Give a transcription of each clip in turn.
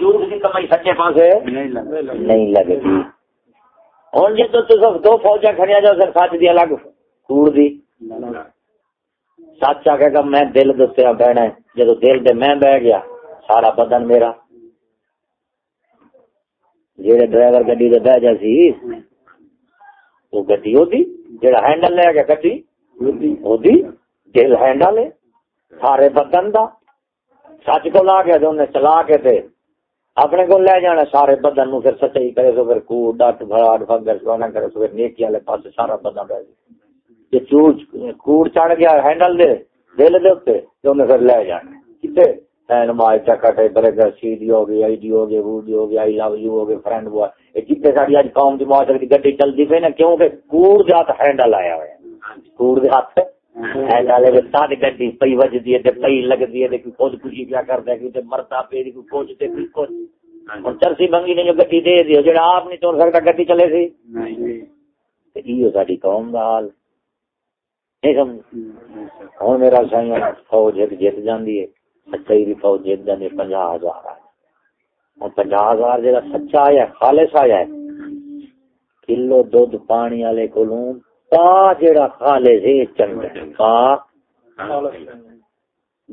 جھوٹ کی کمائی سچے پاس نہیں لگتی ہوں جی تو دو فوجا کھڑیا جاؤ سر سچ دی الگ کوڑ دی۔ سچ آ گا میں دل دسیا بہنا جدو دل دے میں بہ گیا سارا بدن میرا۔ جہے ڈرائیور گڈی دے بہ جا سی وہ گڈی ہوتی جہاں ہینڈل لے گیا گڈی ہوتی دل ہینڈل ہے سارے بدن دا۔ سچ کو لا کے چلا کے اپنے کو لے جانا، سارے بدن نو پھر سچائی کرے، سو پھر کوڑ ڈٹ بھراٹ فگر سونا کرے، سو پھر نیکی والے پاس سارا بدن رہ جائے۔ یہ چوج کوڑ چڑھ گیا، ہینڈل دے، دل دے اتنے تو انہیں پھر لے جانا۔ کتنے نماز چکٹ بڑے گھر سی ڈی ہو گئی آئی ڈی ہو گئی وہ ڈی ہو گئی آئی لو یو ہو گئی فرینڈ ہوا یہ جتنے ساری اج قوم کی معاشرے کی گڈی چلتی پی نا کیونکہ کوڑ دے ہاتھ ہینڈل آیا ہوا ہے۔ کوڑ دے ہاتھ گڈی پی وجدی ہے پی لگتی ہے خود خوشی کیا کرتا ہے مرتا پی کچھ کچھ چرسی بنگی نے جو گڈی دے دی جڑا آپ نہیں توڑ سکتا گڈی چلے سی۔ ساری قوم کا حال۔ ہوں میرا سائیں فوج ایک جیت جاندی ہے سچائی بھی فوج جیت جاندی ہے پنجا ہزار پنجا ہزار جا سچا آیا خالص آیا ہے۔ کلو دھد پانی والے کو پا جڑا خالص چنگا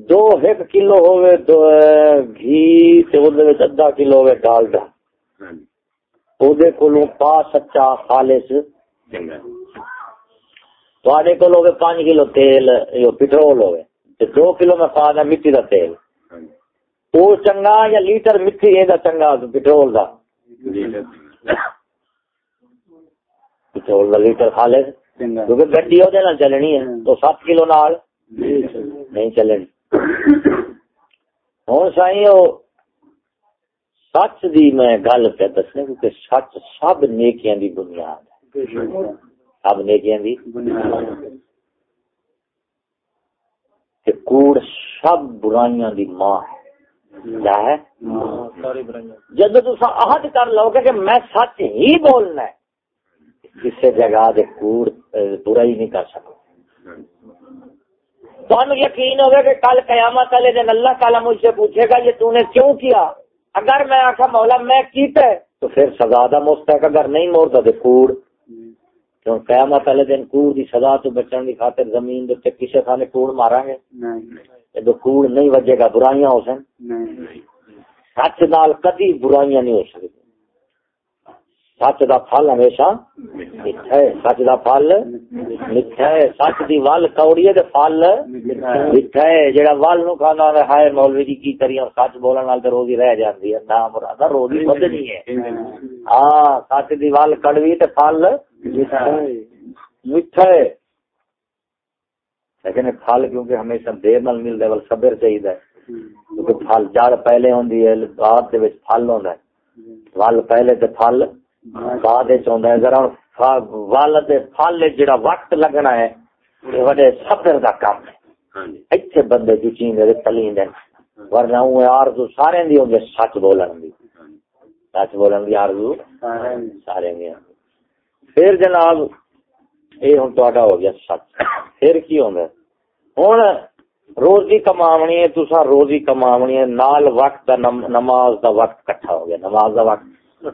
دو ایک کلو ہوئے دو گھی تے وچ ادھا کلو ہوئے ڈالڈا کولوں پا سچا خالص۔ تواڈے کول ہوے 5 کلو تیل یو پٹرول ہوے تے 2 کلو میں پا دا مٹی دا تیل۔ او چنگا یا لیٹر مٹی اے دا چنگا پٹرول دا۔ پٹرول دا لیٹر خالص۔ کیونکہ گڈی نال چلنی ہے تو 7 کلو نال نہیں چلنی ہوں سائی سچ دی میں گل پہ دسنے کیونکہ سچ سب نیکیاں دی بنیاد ہے سب نیکیاں دی کہ کوڑ سب برائیاں دی ماں ہے کیا ہے جب تصا عہد کر لو کہ میں سچ ہی بولنا ہے کسی جگہ دے کوڑ برائی نہیں کر سکتا۔ تو یقین ہوگا کہ کل قیامت والے دن اللہ تعالیٰ مجھ سے پوچھے گا یہ تو نے کیوں کیا؟ اگر میں آخا مولا میں کیتا ہے تو پھر سزا دا مستحق اگر نہیں مورتا تو کوڑ۔ کیوں؟ قیامت والے دن کوڑ دی سزا تو بچن کی خاطر زمین دے کسی تھانے کوڑ مارا گے۔ تو کوڑ نہیں وجے گا برائیاں ہو سن۔ سچ نال کدی برائیاں نہیں ہو سکتی۔ سچ دا پھل ہمیشہ میٹھا ہے۔ سچ دا پھل میٹھا ہے۔ سچ دی ول کوڑی ہے تے پھل میٹھا ہے۔ جڑا ول نو کھانا ہے ہائے مولوی جی کی کری سچ بولن نال تے روزی رہ جاندی ہے۔ نا مراد روزی بدنی ہے۔ ہاں سچ دی ول کڑوی تے پھل میٹھا ہے۔ لیکن پھل کیونکہ ہمیشہ دیر نال ملدا ہے ول صبر چاہیے کیونکہ پھل جڑ پہلے ہوندی ہے، بعد دے وچ پھل ہوندا ہے۔ ول پہلے تے پھل بعد چاہتا ہے ذرا والد پھل جڑا وقت لگنا ہے وڈے صبر دا کام ہے ایتھے بندے دے تلین دے ورنہ آرزو سارے دی ہوندے سچ بولن دی سچ بولن دی آرزو سارے دی پھر جناب اے ہن تہاڈا ہو گیا سچ پھر کی ہوندا ہن روزی کماونی ہے تسا روزی کماونی ہے نال وقت دا نماز دا وقت کٹھا ہو گیا نماز دا وقت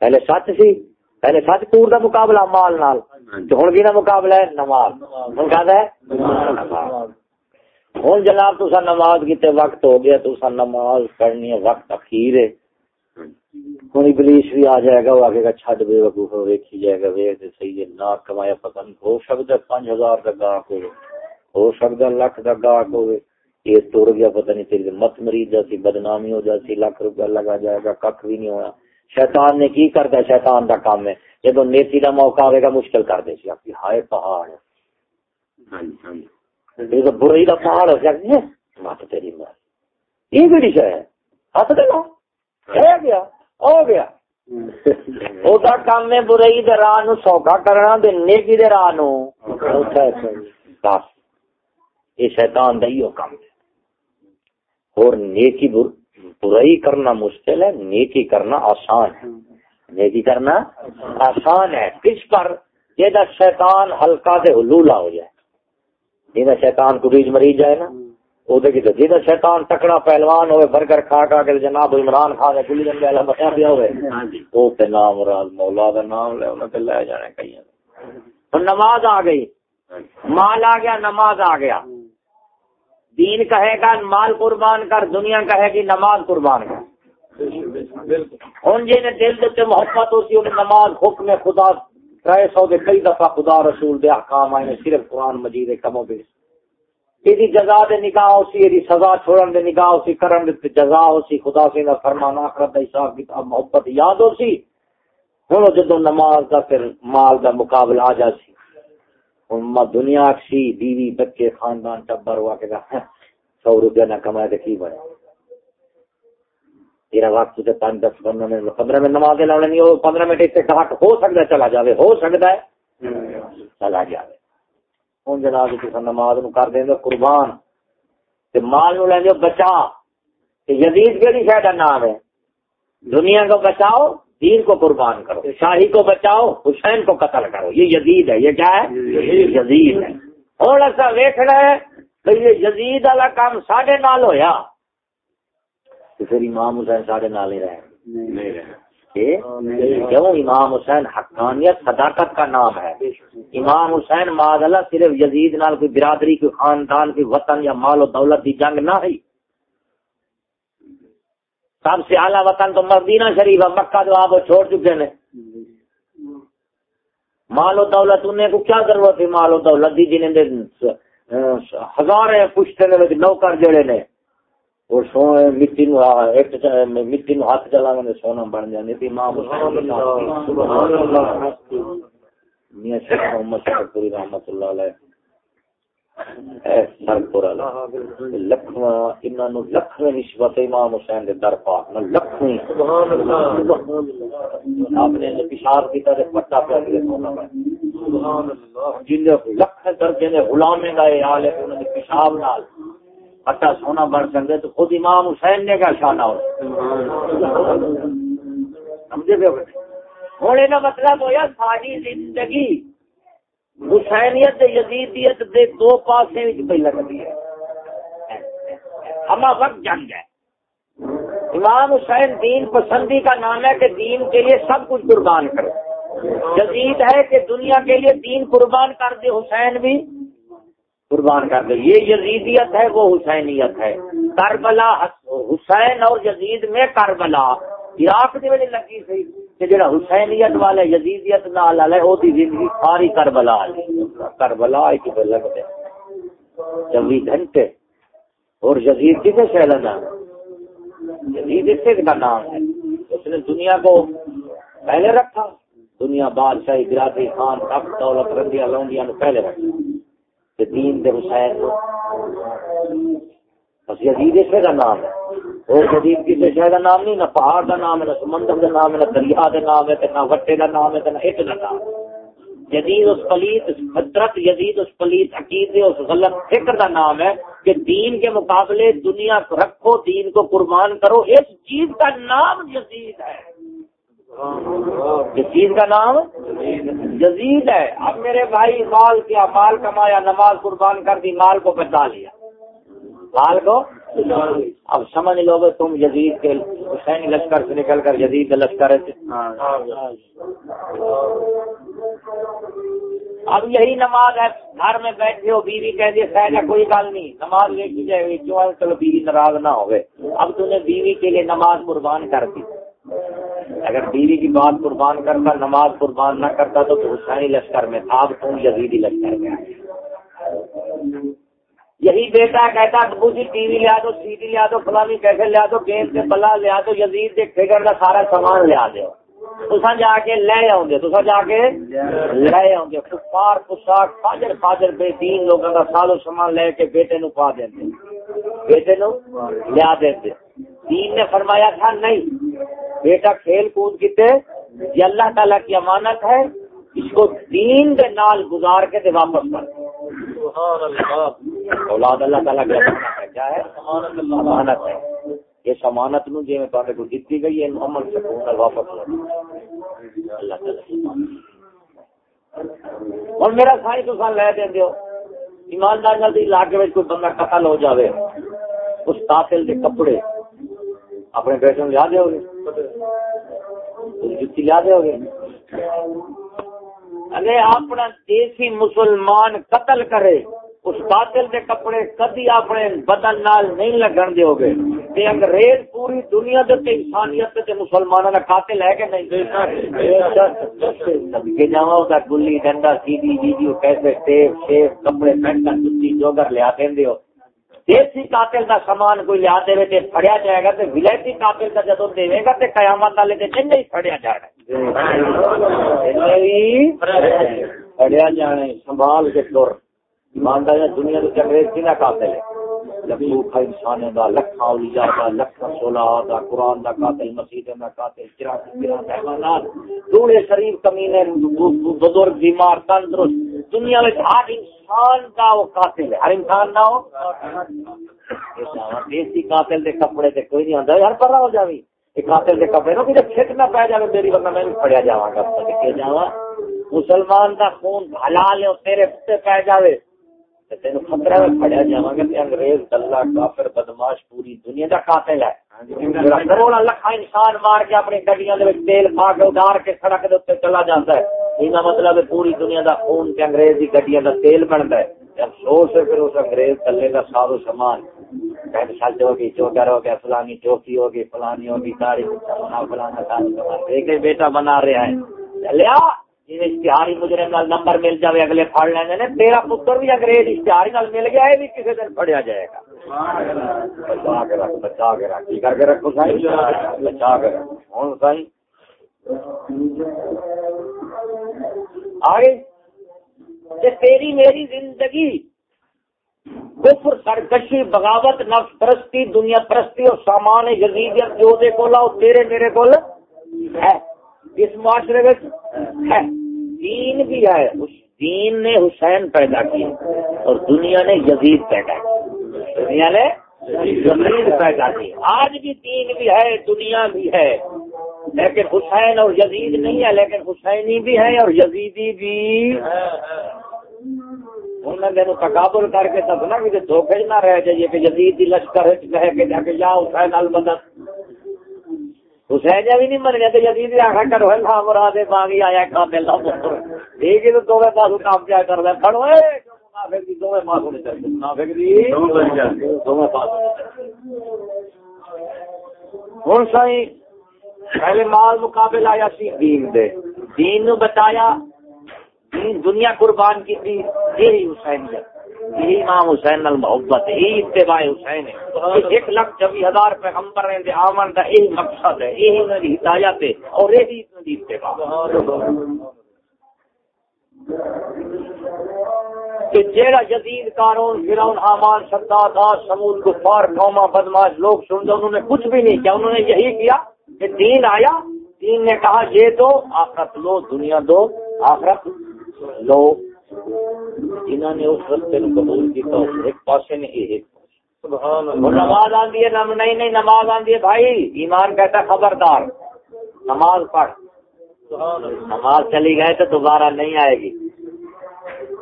پہلے سچ سی، پہلے سچ پور دا مقابلہ مال نال۔ ہوں بھی مقابلہ ہے، نماز۔ ہوں کہ ہوں جناب تسا نماز کیتے وقت ہو گیا تسا نماز پڑھنی ہے، وقت اخیر ہے۔ ہوں ابلیس بھی آ جائے گا، وہ آگے گا، چھڈ بے وقوف، ویکھی جائے گا ویک صحیح ہے، نہ کمایا پتہ نہیں، ہو سکتا پانچ ہزار کا گاہک ہو ہو سکتا لکھ کا گاہک ہوئے۔ یہ توڑ گیا، پتہ نہیں تیری مت مریض جاتی بدنامی ہو جاتی لاکھ روپیہ لگا جائے گا کھ بھی نہیں ہونا۔ شیطان نے کی کرتا شیطان دا کام ہے۔ جب نیتی دا موقع آئے گا مشکل کر دے سی آپ کی ہائے پہاڑ۔ ہاں جی، ہاں جی۔ یہ تو برائی دا پہاڑ ہو سکتی ہے مت تیری مار یہ بھی شہ ہے؟ ہاتھ دے رہ گیا ہو گیا۔ او دا کام برائی دے راہ نو سوکھا کرنا نیکی دے راہ نو۔ بس۔ یہ شیطان دا ہی کام ہے۔ اور نیکی بر برائی کرنا مشکل ہے نیکی کرنا آسان ہے۔ نیکی کرنا آسان ہے۔ کس پر؟ یہ شیطان ہلکا سے حلولا ہو جائے یہ شیطان کو ریج مریض جائے نا جی شیطان تکڑا پہلوان ہوئے برگر کھا کھا کے جناب عمران خان نے گلی ڈنڈے والا بنیا پیا ہوئے۔ ہاں جی۔ وہ تے نام مراد مولا دا نام لے انہوں تے لے جانے کئی نماز آ گئی۔ مال آ گیا نماز آ گیا۔ دین کہے گا، مال قربان کر، دنیا کہے گی، نماز قربان کر۔ ہوں جی نے دل دیتے محبت ہوتی انہیں نماز حکم خدا تر سو دے کئی دفعہ خدا رسول دے احکام آئے صرف قرآن مجید کمو بیس۔ یہ جزا دے نگاہ اسی یہ سزا چھوڑن دے نگاہ اسی کرن دے جزا اسی خدا سے نہ فرمان، آخرت دے حساب کتاب، محبت یاد ہو سی ہوں جدو نماز دا پھر مال دا مقابلہ آ جا سی دنیا سی، بیوی، بچے، خاندان، ٹبر ہوا کہ سو روپیہ نہ کمائے تو کی بنے تیرا وقت سے پانچ دس، پندرہ منٹ پندرہ منٹ نماز لانے نہیں ہو پندرہ منٹ اس سے کہا ہو سکتا ہے، چلا جاوے، ہو سکتا ہے۔ چلا جاوے۔ ہوں جناب نماز نو کر دیں قربان۔ مال نو لیں بچا یزید کہڑی شاید نام ہے؟ دنیا کو بچاؤ دین کو قربان کرو شاہی کو بچاؤ حسین کو قتل کرو۔ یہ یزید ہے یہ کیا ہے؟ یزید ہے۔ اور ایسا ویکنا ہے کہ یہ یزید والا کام ساڈے نال ہویا۔ تو پھر امام حسین ساڈے نال ہی رہے کیوں؟ امام حسین حقانیت صداقت کا نام ہے۔ امام حسین اللہ صرف یزید نال کوئی برادری کوئی خاندان کوئی وطن یا مال و دولت کی جنگ نہ ہے سب سے اعلیٰ وطن تو مدینہ شریف ہے مکہ جو آپ چھوڑ چکے ہیں مال و دولت انہیں کو کیا ضرورت ہے مال و دولت؟ دی جنہیں ہزار پشتے نوکر جڑے نے۔ اور سو مٹی نو ایک مٹی نو ہاتھ چلا گے سونا بن جانے تھی ماں میاں شیخ محمد شکری رحمت اللہ علیہ۔ لکھویں نسبت امام حسین در پاک لکھویں۔ آپ نے پیشاب کی طرح پٹا سونا جن لکھ درجے غلامے گئے پیشاب نال سونا بن سکتے تو خود امام حسین نے کیا شانہ ہو سمجھے پہ ہوں یہ مطلب ہوا ساری زندگی حسینیت یزیدیت دے دو پاسے پہ لگتی ہے۔ ہما وقت جنگ ہے۔ امام حسین دین پسندی کا نام ہے کہ دین کے لیے سب کچھ قربان کرے۔ جدید ہے کہ دنیا کے لیے دین قربان کر دے، حسین بھی قربان کر دے۔ یہ یزیدیت ہے، وہ حسینیت ہے۔ کربلا حسین اور یزید میں کربلا۔ عراق کی وجہ لگی سی کہ جڑا حسینیت والا یزیدیت نال ہے وہ زندگی ساری کربلا کربلا ایک لگ دے چوبیس گھنٹے۔ اور یزید کسے شہر نام یزید اسے کا نام ہے۔ اس نے دنیا کو پہلے رکھا۔ دنیا بادشاہی برادری خان تخت دولت رندیا لونڈیا پہلے رکھا۔ دین دے حسین کو بس یزید اسے کا نام ہے اور جدید کسی شہر کا نام نہیں نہ پہاڑ کا نام ہے نہ سمندر کا نام ہے نہ دریا کا نام ہے نہ وٹے کا نام ہے نہ ایک کا نام جدید اس پلیت فطرت جدید اس پلیت عقید اس غلط فکر کا نام ہے کہ دین کے مقابلے دنیا کو رکھو دین کو قربان کرو اس چیز کا نام جدید ہے جس چیز کا نام جزید ہے اب میرے بھائی مال کیا مال کمایا نماز قربان کر دی مال کو بچا لیا مال کو؟ اب سمجھ لو گے تم جزید کے حسین لشکر سے نکل کر جدید لشکر اب یہی نماز ہے، گھر میں بیٹھے ہو، بیوی کہہ دی، خیر کوئی گل نہیں۔ نماز لے کی جائے گی کیوں چلو بیوی ناراض نہ ہوئے؟ اب تم نے بیوی کے لیے نماز قربان کر دی۔ اگر بیوی کی بات قربان کرتا، نماز قربان نہ کرتا، تو حسینی لشکر میں تھا، اب تم یزیدی لشکر میں یہی بیٹا کہتا ابو جی ٹی وی لیا دو سی ڈی لیا دو فلانی کیسے لیا دو گیم سے بلا لیا دو یزید کے فکر کا سارا سامان لیا دو تصا جا کے لے آؤ گے تصا جا کے لے آؤ گے کفار، پوشاک، فاجر فاجر، بے دین لوگوں کا سالو سامان لے کے بیٹے نو پا دیں بیٹے نو لیا دیں دین نے فرمایا تھا، نہیں۔ بیٹا کھیل کود کیتے، یہ اللہ تعالیٰ کی امانت ہے، اس کو دین کے نال گزار کے دے واپس کر۔ اولاد اللہ تعالیٰ کی امانت ہے۔ اس امانت نو جی میں کو دیتی گئی ہے عمل سے واپس اللہ تعالیٰ۔ اور میرا سائیں تو لے دیں دیو ایماندار علاقے میں کوئی بندہ قتل ہو جاوے اس قاتل کے کپڑے اپنے بیٹے لیا دے گے جتی لیا دے گے اگر اپنا دیسی مسلمان قتل کرے، اس قاتل کے کپڑے کدی اپنے بدن نال نہیں لگن دو گے۔ تے انگریز پوری دنیا دے تے انسانیت تے مسلمانوں کا قاتل ہے کہ نہیں؟ کے جاوا دا گلی ڈنڈا، سیدھی جی جی، ویڈیو کیسے ٹیپ شیپ کپڑے پینٹ جتی جوگر لیا دیں ہو دیسی قاتل کا سامان کوئی لیا دے تے پھڑیا جائے گا تے ولایتی قاتل کا جدو دے گا تے قیامت والے تے چنگے ہی پھڑیا جانا گا۔ پھڑیا جانے سنبھال کے تر ایماندار دنیا کے انگریز کی نہ قاتل ہے؟ لکھا انسان دا لکھا اولیاء دا لکھا سولہ دا قرآن دا قاتل مسجد دا قاتل چراسی چراسی حیوانات دوڑے شریف کمینے بزرگ بیمار تندرست۔ دنیا میں ہر انسان کا وہ قاتل ہے۔ ہر انسان نہ ہو دیسی قاتل دے کپڑے تے کوئی نہیں آتا ہر پر ہو جاوی۔ قاتل دے کپڑے نو کہ چھٹ نہ پہ جائے میری ورنہ میں بھی پڑیا جاواں گا۔ کہ جاواں؟ مسلمان دا خون حلال ہے تیرے پہ پہ جاوے۔ تین خطرہ میں پڑیا انگریز دلہ کافر بدماش پوری دنیا کا قاتل ہے۔ کروڑا لکھا انسان مار کے اپنی گڈیاں تیل پا کے ادار کے سڑک اتنے چلا ہے۔ مطلب ہے پوری دنیا کا خون کے انگریز کی گڈیاں کا تیل بنتا ہے۔ افسوس ہے پھر اس انگریز تلے کا سارو سامان۔ سچ ہوگی چوکر ہو گیا فلانی چوکی ہوگی فلانی ہوگی فلانا ایک بیٹا بنا رہا ہے۔ چلیا اشتہاری مجرے نال نمبر مل جائے اگلے پڑ لیں گے تیرا پتر بھی انگریز اشتہاری نال مل گیا ہے بھی کسی دن پڑیا جائے گا۔ بچا کے رکھ، بچا کے رکھ کر کے رکھو سائی؟ بچا کے رکھ۔ ہوں سائی؟ آگے۔ تیری میری زندگی کفر، سرکشی، بغاوت، نفس پرستی، دنیا پرستی اور سامان یزیدیت جو دے کو لاؤ تیرے میرے کو ہے۔ اس معاشرے میں ہے۔ دین بھی ہے، اس دین نے حسین پیدا کیا اور دنیا نے یزید پیدا کیا دنیا نے یزید پیدا کی۔ آج بھی دین بھی ہے، دنیا بھی ہے۔ لیکن حسین اور یزید نہیں ہے، لیکن حسینی بھی ہے اور یزیدی بھی۔ انہوں نے تقابل کر کے تب نا کہ دھوکے نہ رہ جائیے کہ یزید لشکر کہے کہ جا کے یا حسین البدت حسین بھی نہیں من گیا تو یزید کرو اللہ مراد مانگی آیا ٹھیک ہے تو دو پاس کام کیا کر کھڑو پہلے مال مقابل آیا سی دین دے۔ دین نو بتایا دین دنیا قربان کی تھی یہی حسین جب یہی امام حسین محبت یہی اتباع حسین ہے۔ ایک لاکھ چوبیس ہزار پیغمبر ہیں دے آمن کا یہی مقصد ہے، یہی میری ہدایت ہے اور یہی اتباع۔ کہ جیڑا جدید قانون فرعون، حامان شداد آج سمود، کفار قوما بدماش، لوگ سن دو انہوں نے کچھ بھی نہیں کیا، انہوں نے یہی کیا کہ دین آیا۔ دین نے کہا، یہ دو آخرت لو، دنیا دو، آخرت لو۔ جنہوں نے اس رستے کو قبول کیا ایک پاسے نے ایک نماز آدھی ہے نہیں نہیں نماز آدھی ہے بھائی ایمان کہتا خبردار۔ نماز پڑھ۔ نماز چلی گئے تو دوبارہ نہیں آئے گی۔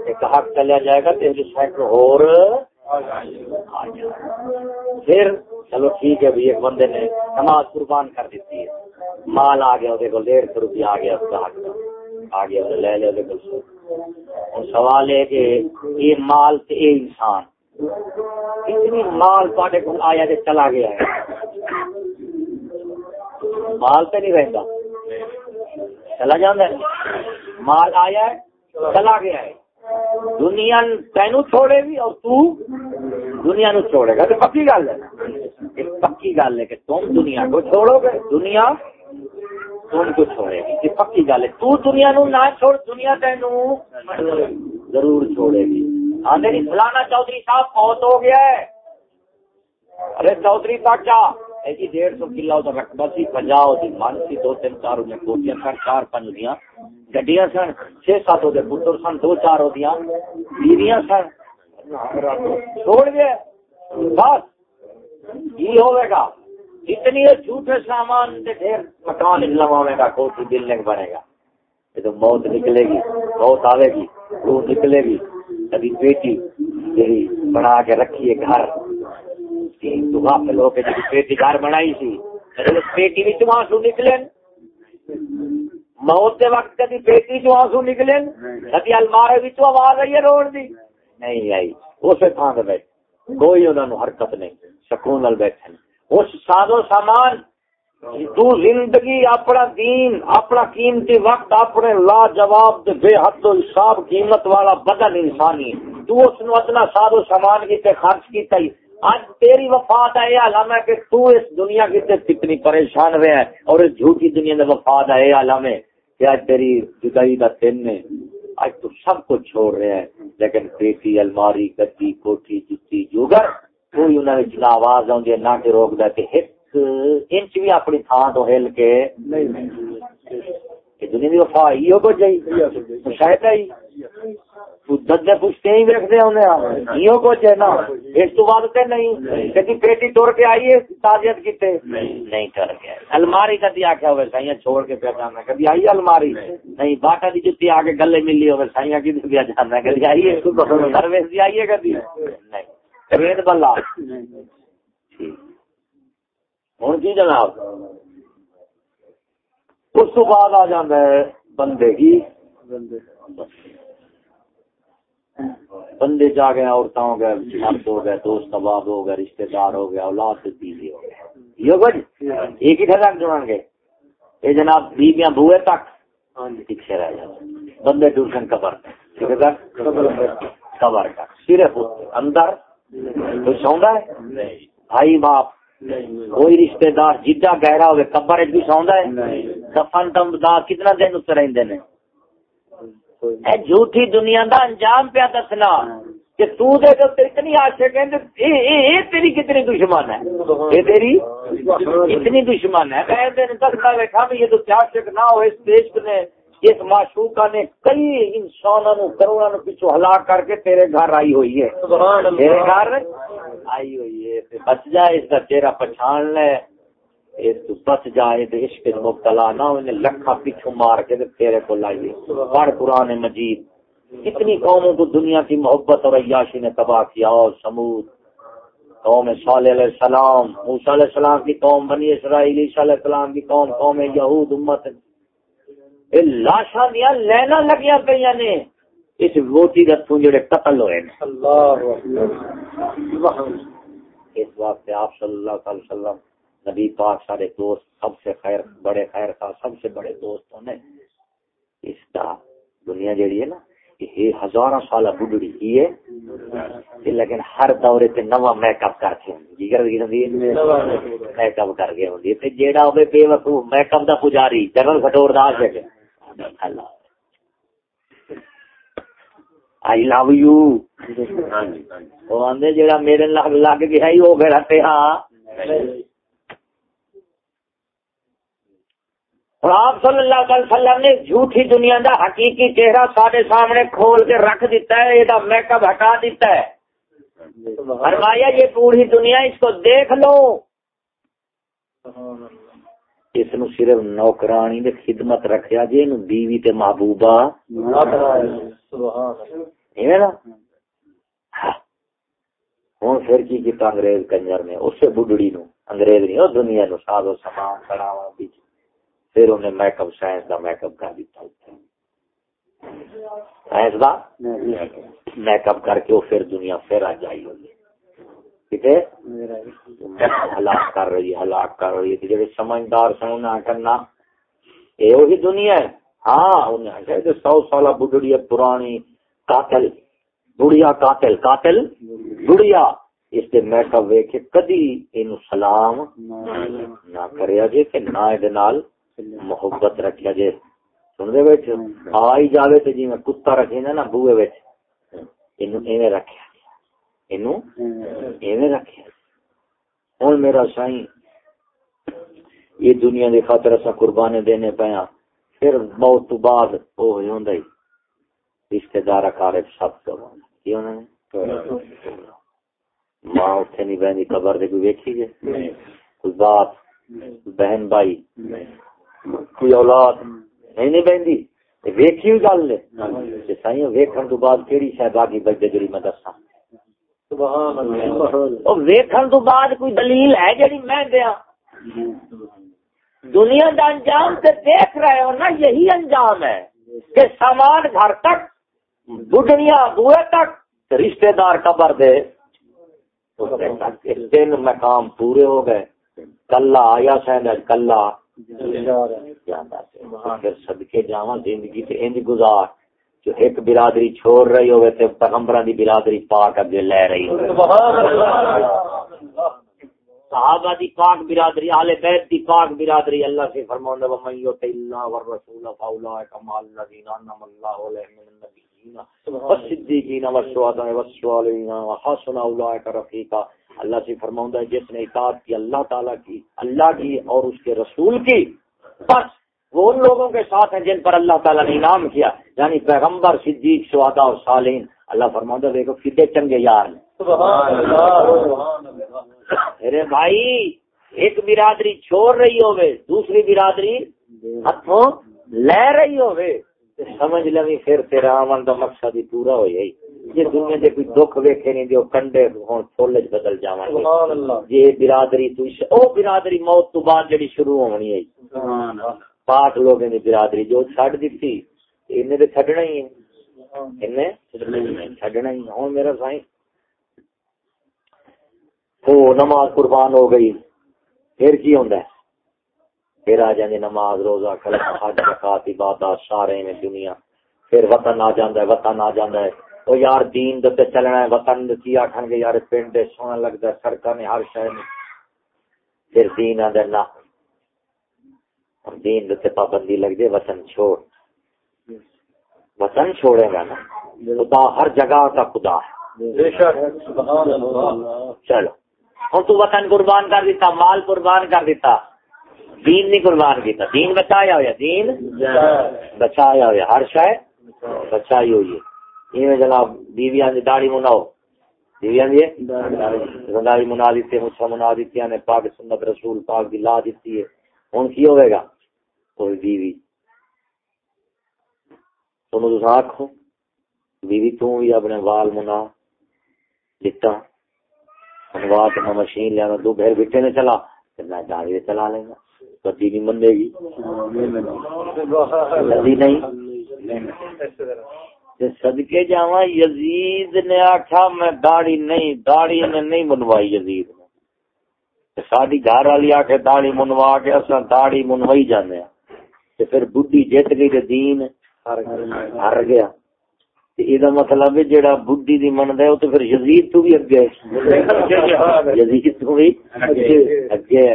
ایک حق چلیا جائے گا تیری سائیکل اور پھر چلو ٹھیک ہے ایک بندے نے نماز قربان کر دیتی ہے۔ مال آ گیا وہ ڈیڑھ سو روپیہ آ گیا اس کا حق۔ آ گیا لے لے سوال ہے کہ یہ مال سے یہ انسان، اتنی مال تے کو آیا تو چلا گیا ہے۔ مال تو نہیں رہتا چلا جانا ہے۔ مال آیا ہے، چلا گیا ہے۔ دنیا تینو چھوڑے گی اور تو دنیا نو چھوڑے گا۔ تو پکی گل ہے۔ پکی گل ہے کہ تم دنیا کو چھوڑو گے۔ دنیا تم کو چھوڑے گی یہ پکی گل ہے تو دنیا نو نہ چھوڑ دنیا تینو ضرور چھوڑے گی آدھے نہیں فلانا چودھری صاحب بہت ہو گیا ہے ارے چودھری چاچا ایسی ڈیڑھ سو کلو تو رقبہ سی پنجاؤ دی من سی دو تین چار ہوئی کوٹیاں سن چار پانچ دیا گڈیاں سن چھ سات ہو پتر سن دو چار ہو دیا بیویاں سن چھوڑ گئے بس یہ ہوئے گا اتنی جھوٹے سامان ڈھیر مکان لواوے گا کوٹھی بلڈنگ بنے گا۔ یہ تو موت نکلے گی، موت آئے گی، روح نکلے گی۔ کبھی بیٹی جی بنا کے رکھیے گھر لوگ پیٹی گھر بنائی سی پیٹی بھی آنسو نکلے موت کے وقت کدی پیٹی چ آنسو نکلے کدی المارے بھی آواز آئی ہے روڑ دی۔ نہیں آئی اسے تھان سے بیٹھے، کوئی انہوں حرکت نہیں، سکون بیٹھے۔ اس سادو سامان تو زندگی اپنا دین، اپنا قیمتی وقت، اپنے لاجواب بے حد و حساب قیمت والا بدن انسانی۔ تو اس نو اتنا سادو سامان کی تے خرچ کیتا ہی۔ آج تیری وفات ہے یہ علم ہے کہ تو اس دنیا کی تے کتنی پریشان رہے ہیں اور اس جھوٹی دنیا میں وفات ہے یہ علم ہے کہ آج تیری جدائی دا تین نے آج تو سب کو چھوڑ رہے ہیں، لیکن پیٹی، الماری گدی کوٹھی، جتی جوگر کوئی انہوں نے آواز آؤں نہ کہ روک دے کہ ایک انچ بھی اپنی تھان تو ہل کے دنیا کی وفا ہو کو چاہیے شاید ہی ددے پوچھتے ہی ویکتے انہیں یہ کچھ ہے نا۔ اس تو بعد تے نہیں۔ کدی پیٹی توڑ کے آئیے کیتے۔ نہیں۔ کر گیا الماری کدی سائیاں چھوڑ کے پیا جانا۔ کدی آئیے الماری؟ نہیں۔ باٹا دی جتی آ کے گلے ملی سائیاں پیا جانا۔ کدی آئیے سروس دی آئیے کدی؟ نہیں۔ ریت بلا ہوں کی جناب اس تو بعد آ جانا ہے بندے کی۔ بندے جا گئے عورتیں ہو گئے مرد ہو گئے دوست احباب ہو گئے رشتے دار ہو گئے اولاد سے بیوی ہو گئے۔ یہ کچھ ایک ہی تھک جڑیں گے؟ یہ جناب بیویاں بوئے تک پیچھے رہ جاتے بندے ٹیوشن قبر قبر کا صرف اندر کوئی سوندا ہے؟ بھائی باپ، کوئی رشتے دار جدا گہرا ہوئے، قبر بھی سوندا ہے؟ دفن دم دا کتنا دن اتنے رہتے ہیں جھوٹھی دنیا دا انجام پیا دسنا کہ تو دے تو اتنی آشک ہے اے اے تیری کتنی دشمن ہے؟ یہ تیری؟ اتنی دشمن ہے؟ کہہ میں دستا بیٹھا بھی یہ تو عاشق نہ ہو، اس دیش نے اس معشوقہ نے کئی انسانوں کروڑوں نو پیچھو ہلاک کر کے تیرے گھر آئی ہوئی ہے۔ تیرے گھر آئی ہوئی ہے۔ بچ جائے اس کا چہرہ پچھان لے۔ بس جائے تو عشق مبتلا نہ انہیں لکھا پیچھو مار کے تیرے کو لائیے پڑھ قرآن مجید۔ کتنی قوموں کو دنیا کی محبت اور عیاشی نے تباہ کیا اور سمود۔ قوم صالح علیہ السلام موسیٰ علیہ السلام کی قوم بنی اسرائیل عیسیٰ علیہ السلام کی قوم قوم یہود امت لاشاں دیا لینا لگیا پہ نے۔ اس جڑے قتل ہوئے اس آپ صلی اللہ علیہ وسلم نبی پاک سارے دوست سب سے خیر بڑے خیر سب سے بڑے دوستوں نے۔ اس کا دنیا جیڑی ہے نا یہ ہزاروں سال بڑھڑی ہی ہے۔ لیکن ہر دورے تے نواں میک اپ کر کے جی کر دی میک اپ کر کے ہوندی تے جیڑا ہوے بے وقوف میک اپ دا پجاری general کھٹور the Allah I love you جیڑا میرے لگ لگ گیا ہی وہ ہاں آپ صلی اللہ علیہ وسلم نے جھوٹی دنیا دا حقیقی چہرہ سارے سامنے کھول کے رکھ دیتا ہے یہ میک اپ ہٹا دیتا ہے فرمایا یہ پوری دنیا اس کو دیکھ لو اس نو صرف نوکرانی دے خدمت رکھیا جی نو بیوی تے محبوبہ ہوں پھر کی کیتا انگریز کنجر نے؟ اس سے بڈڑی نو۔ انگریز نہیں وہ دنیا نو ساز و سامان کڑاوا پیچھے پھر انہیں میک اپ سائنس کا میک اپ کر دیتا۔ سائنس کا میک اپ کر کے وہ پھر دنیا پھر آ جائی ہوئی ہے۔ ہلاک کر رہی ہے، ہلاک کر رہی ہے۔ جی سمجھدار سن انہیں کرنا یہ وہی دنیا ہے۔ ہاں انہیں آخر سو سال بڑھڑی پرانی قاتل۔ بڑھیا قاتل قاتل؟ بڑھیا اس کے میک اپ ویک کدی ان سلام نہ کرے جی کہ نہ یہ محبت رکھا جی سن دے بیٹھے آئی جاوے تو جی میں کتا رکھے نا بوئے بیٹھ ایویں رکھا ہوں میرا سائیں یہ دنیا کی خاطر اصا قربانی دینے پیا پھر موت تو بعد وہ ہوں رشتے دار کارے سب نے ماں اتنے نہیں بہنی قبر دے کوئی ویکھی جے کوئی بات بہن بھائی؟ کوئی اولاد؟ نہیں نہیں بہن ویکھی ہوئی گل نے سائیں ویکن تو بعد کہڑی شاید باقی بچے میں دسا ویکھن تو بعد کوئی دلیل ہے جی میں دیا؟ دنیا کا انجام سے دیکھ رہے ہو نا یہی انجام ہے کہ سامان گھر تک بڑھنیا بوئے تک رشتے دار قبر دے۔ تین مقام پورے ہو گئے۔ کلا آیا سین کلا۔ سدکے جا زندگی انج گزار۔ جو ایک برادری چھوڑ رہی ہوئے تے پیغمبر دی برادری پاک اگے لے رہی ہوئے صحابہ دی پاک برادری اہل بیت دی پاک برادری اللہ سے فرماوندا و من یوت اللہ والرسول فاولئک مع الذین انعم اللہ علیہم من النبیین والصدیقین والشہداء والصالحین وحسن اولئک رفیقا۔ اللہ سے فرماوندا جس نے اطاعت کی اللہ تعالی کی اللہ کی اور اس کے رسول کی بس وہ ان لوگوں کے ساتھ ہیں جن پر اللہ تعالیٰ نے انعام کیا یعنی پیغمبر صدیق شہدا اور صالحین۔ اللہ فرماتا دیکھو کتنے چنگے یار میرے بھائی ایک برادری چھوڑ رہی ہوگی دوسری برادری ہاتھوں لے رہی ہوگی سمجھ لوی پھر تیرا آمن کا مقصد ہی پورا ہو جائے جی دنیا دے کوئی دکھ ویکھے نہیں جو کنڈے ہوں چھولے بدل جاواں یہ برادری تو او برادری موت تو بعد جڑی شروع ہونی ہے۔ پاک لوگ برادری جو چڈ دیتی ان چڈنا ہی ہے۔ چڈنا ہی ہوں میرا سائیں۔ تو نماز قربان ہو گئی۔ پھر کی ہوں پھر آ جائیں نماز، روزہ کلمہ حج، زکات عبادت سارے میں دنیا۔ پھر وطن آ جاندا ہے، وطن آ جاندا ہے۔ او یار دین دے چلنا ہے، وطن کی آکھن گے؟ یار پنڈ سونا لگدا ہے، سڑکاں نے، ہر شہر میں پھر دین آ نہ دین دے پابندی لگ جائے وطن چھوڑ۔ وطن چھوڑے گا نا خدا ہر جگہ کا خدا ہے۔ چلو۔ ہوں تو وطن قربان کر دیتا مال قربان کر دیتا۔ دین نہیں قربان کیتا۔ دین بچایا ہوا دین بچایا ہوا ہر شاید بچائی ہوئی ہے۔ جناب بیویاں دی داڑھی مناؤ۔ بیویاں دی؟ داڑھی منا دیتے مچھا منا دیتی نے پاک سنت رسول پاک دی لا دیتی ہے۔ ہوں کی ہوئے گا؟ کوئی بیوی۔ تم تو آخو بیوی تو بھی اپنے وال منا لتا انوا تو میں مشین لیا دو بہر بیٹے نے چلا میں داڑھی چلا لیں گا کدی نہیں منے گی۔ کدی نہیں؟ سدکے جا یزید نے آخیا میں داڑھی نہیں، داڑھی نے نہیں منوائی یزید نے۔ ساری گھر والی آ کے داڑھی منوا کے اصل داڑھی منوائی جانے پھر بڈی جت گئی تو دین ہر گیا۔ یہ مطلب ہے جہاں بڈی دی منتا ہے وہ تو پھر یزید تو بھی اگے یزید تو بھی اگے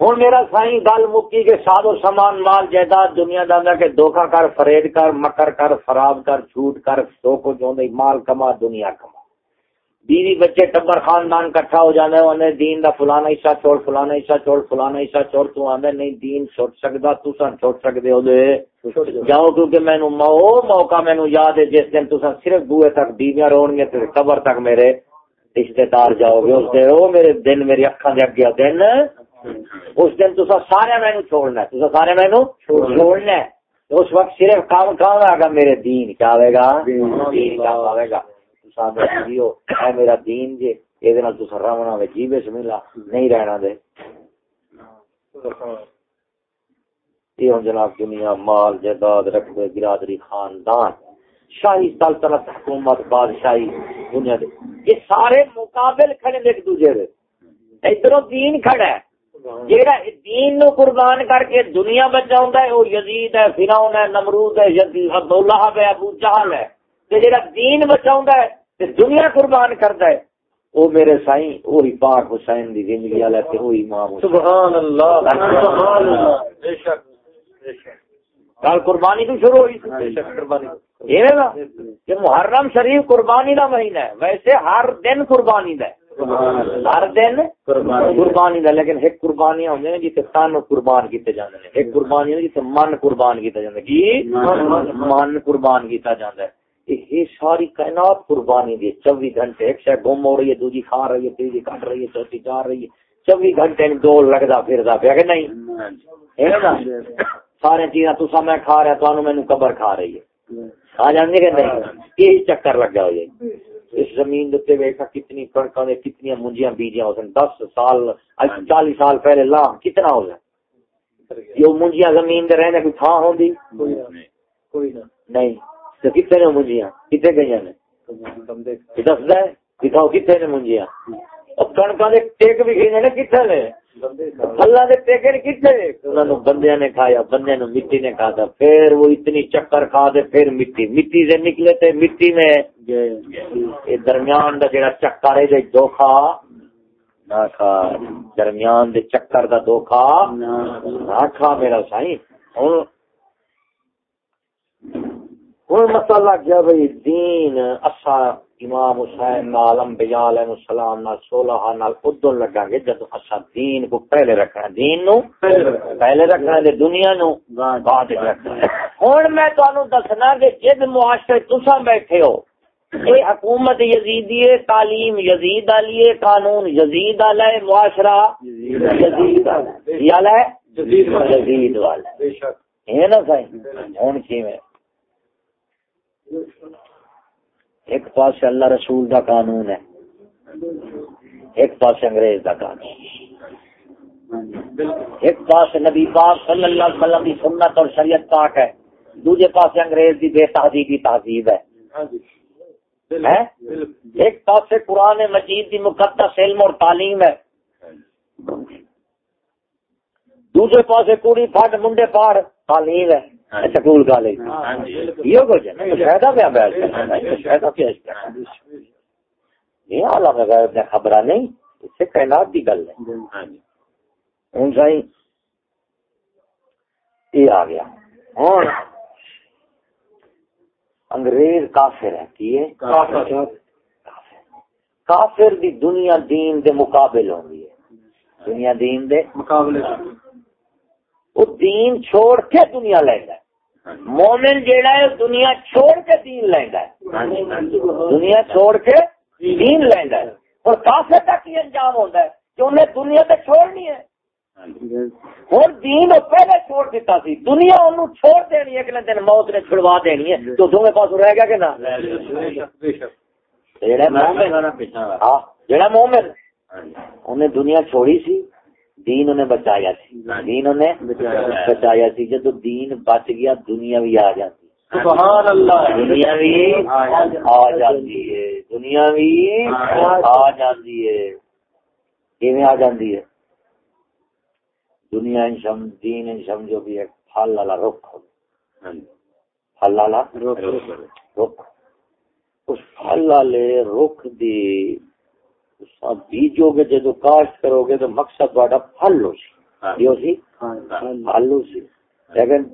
ہوں میرا سائی گل مکی کے ساد و سامان مال جائیداد دنیا دانا کے دھوکا کر فریڈ کر مکر کر فراب کر جھوٹ کر سو کو جو مال کما دنیا کما۔ بیوی بچے ٹبر خاندان کٹھا ہو جانا انہیں دین دا فلانا حصہ چھوڑ فلانا حصہ چھوڑ فلانا حصہ چھوڑ تو آندے نہیں دین چھوڑ سکدا تو سن چھوڑ سکدے ہو دے۔ جاؤ کیونکہ مینوں او موقع مینوں یاد ہے جس دن تساں صرف بوئے تک بیویاں رون گے تے قبر تک میرے رشتہ دار جاؤ گے۔ اس دے او میرے دن میری اکھاں دے اگے دن اس دن تساں سارے مینوں چھوڑنا ہے تساں سارے مینوں چھوڑنا ہے۔ اس وقت صرف کام کام آگا میرے دین کیا آئے گا۔ دین کیا آئے گا۔ اے میرا دین جے یہ رمنا جی بس ملا نہیں رہنا دے۔ یہ ہوں جناب دنیا مال، جائیداد، رقبے، برادری، خاندان، شاہی سلطنت، حکومت، بادشاہی، دنیا دے۔ یہ سارے مقابل کھڑے ایک دوسرے دے۔ ادھر دین کھڑا ہے۔ جیڑا دین نو قربان کر کے دنیا بچاؤں ہے، وہ یزید ہے، فرعون ہے، نمرود ہے، یزید ابو لہب ہے، ابو جہل ہے۔ جیڑا دین بچاؤں ہے دنیا قربان کرتا ہے۔ وہ میرے سائیں وہی پاک حسین دی زندگی والے تے وہی امام سبحان اللہ سبحان اللہ بے شک بے شک۔ کل قربانی تو شروع ہوئی بے شک قربانی۔ یہ نا کہ محرم شریف قربانی دا مہینہ ہے ویسے ہر دن قربانی دا ہر دن قربانی۔ دا لیکن ایک قربانی ہوندے ہیں جتے تن قربان کیتے جاندے ہیں ایک قربانی ہوندی جتے من قربان کیتا جاندا ہے کی؟ من قربان کیتا جاندا ہے یہ ساری کائنات قربانی دی چوبی گھنٹے ایک شے گم ہو رہی ہے دوجی کھا رہی ہے تیجی کٹ رہی ہے چوتھی جا رہی ہے۔ چوبی گھنٹے دو لگتا پھر پیا کہ نہیں؟ سارے چیزاں تسا میں کھا رہا تو مینو قبر کھا رہی ہے۔ آ جانے کہ نہیں؟ یہی چکر لگا ہو جائے اس زمین دے ویکھا کتنی کڑکاں دے کتنی منجیاں بیجیاں ہو سن 10 سال اج 40 سال پہلے لا کتنا ہو گیا؟ یہ منجیاں زمین دے رہنے کوئی تھا ہوندی؟ کوئی نہ۔ نہیں۔ تو کتنے نے منجیاں کتنے گئیاں نے؟ ہے؟ دکھاؤ کتنے نے منجیاں کنکا دے ٹیک بھی نے کتنے نے؟ اللہ دے ٹیکے نے کتنے؟ انہوں نے بندیاں نے کھایا نے مٹی نے کھا پھر وہ اتنی چکر کھا دے، پھر مٹی مٹی سے نکلے تھے مٹی میں درمیان دا جڑا چکر ہے دھوکھا نہ کھا، درمیان دے چکر دا دھوکھا نہ کھا، میرا سائیں ہوں ہوں مسئلہ کیا بھائی دین اصا امام حسین نال انبیاء علیہ السلام نال صلح نال ادھر لگا گے جب اسا دین کو پہلے رکھنا دین نو پہلے رکھنا دے دنیا نو بعد رکھنا ہن میں تانوں دسنا کہ جد معاشرے تساں بیٹھے ہو اے حکومت یزیدی ہے تعلیم یزید علی ہے قانون یزید علی ہے معاشرہ یزید والا ہے یزید والا بے شک۔ ہے نا صحیح ہن کیویں؟ ایک پاس اللہ رسول دا قانون ہے۔ ایک پاس انگریز دا قانون۔ ایک پاس نبی پاک صلی اللہ علیہ وسلم کی سنت اور شریعت پاک ہے۔ دوسرے پاس انگریز کی بے تہذیبی تہذیب ہے۔ ایک پاس سے قرآن مجید کی مقدس علم اور تعلیم ہے۔ دوسرے پاس کوڑی پھٹ منڈے پاڑ تعلیم ہے۔ School college. یہ کچھ فائدہ پہ فائدہ پہ یہ آلہ میں خبر نہیں اس سے کائنات کی گل ہے۔ ہوں سائی یہ آ گیا۔ ہوں انگریز کافر ہے کی کافر. دی دنیا دین دے مقابل ہوں دنیا دین دے مقابلے وہ دین چھوڑ کے دنیا لینا ہے۔ مومن جیڑا ہے دنیا چھوڑ کے دین لینا ہے۔ دنیا چھوڑ کے دین لینا ہے۔ اور کافی تک یہ انجام ہوتا ہے کہ انہیں دنیا تو چھوڑنی ہے۔ اور دین پہلے چھوڑ دیتا سی۔ دنیا انہوں چھوڑ دینی ہے کہ دن موت نے چھڑوا دینی ہے۔ تو دونوں پاس رہ گیا کہ نہ؟ ہاں جڑا مومن انہیں دنیا چھوڑی سی۔ دین انہیں بچایا سی دین انہیں بچایا۔ سی جب دین بچ گیا دنیا بھی آ جاتی۔ سبحان اللہ۔ دنیا بھی آ جاتی ہے۔ دنیا بھی آ جاتی ہے۔ کیویں آ جاتی ہے۔ دنیا دین سمجھو بھی ایک پھل والا رخ پھل والا رخ۔ اس پھل والے رخ دی بیجو گے جدو کاشت کرو گے تو مقصد واڈا پھل ہو سی۔ ہاں۔ سی؟ ہاں۔ پھل ہو سی۔ لیکن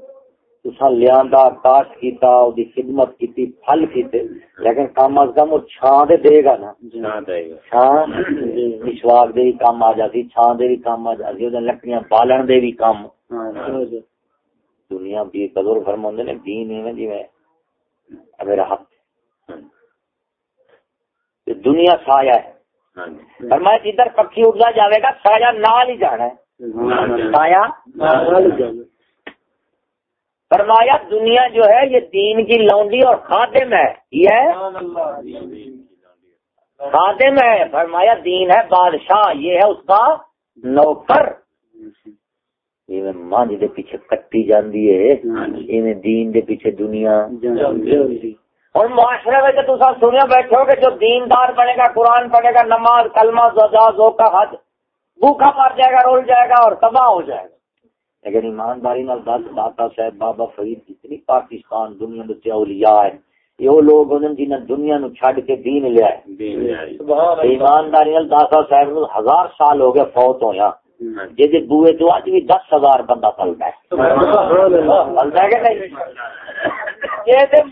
تسا لیاندا کاشت کیتا او دی خدمت کیتی پھل کیتے لیکن کم از کم او چھاں دے دے گا نا۔ چھاں دے گا۔ چھاں؟ مسواک دے کام آ جاتی چھاں دے بھی کام آ جاتی او لکڑیاں بالن دے بھی کام ہاں۔ دنیا بھی بزرگ فرماندے نے دین ایویں میرا ہاتھ دنیا سایہ ہے۔ فرمایا جدھر پکی اڑا جائے گا سایہ نال ہی جانا ہے۔ سایہ فرمایا دنیا جو ہے یہ دین کی لونڈی اور خادم ہے۔ یہ خادم ہے۔ فرمایا دین ہے بادشاہ یہ ہے اس کا نوکر۔ مانج دے پیچھے کٹی جاندی ہے۔ دین دے پیچھے دنیا۔ اور معاشرے میں تو سنیا بیٹھے ہو کہ جو دیندار بنے گا قرآن پڑھے گا نماز کلمہ زجا ذوقہ حج بھوکا مر جائے گا رول جائے گا اور تباہ ہو جائے گا۔ لیکن ایمانداری نال دس داتا صاحب بابا فرید جتنی پاکستان دنیا میں اولیاء ہے یہ لوگ انہوں جنہیں دنیا نو چھڈ کے دین لیا ہے ایمانداری نال داتا صاحب ہزار سال ہو گئے فوت ہویا۔ جی بوئے تو اج بھی دس ہزار بندہ پلتا ہے۔ پلتا ہے کہ نہیں؟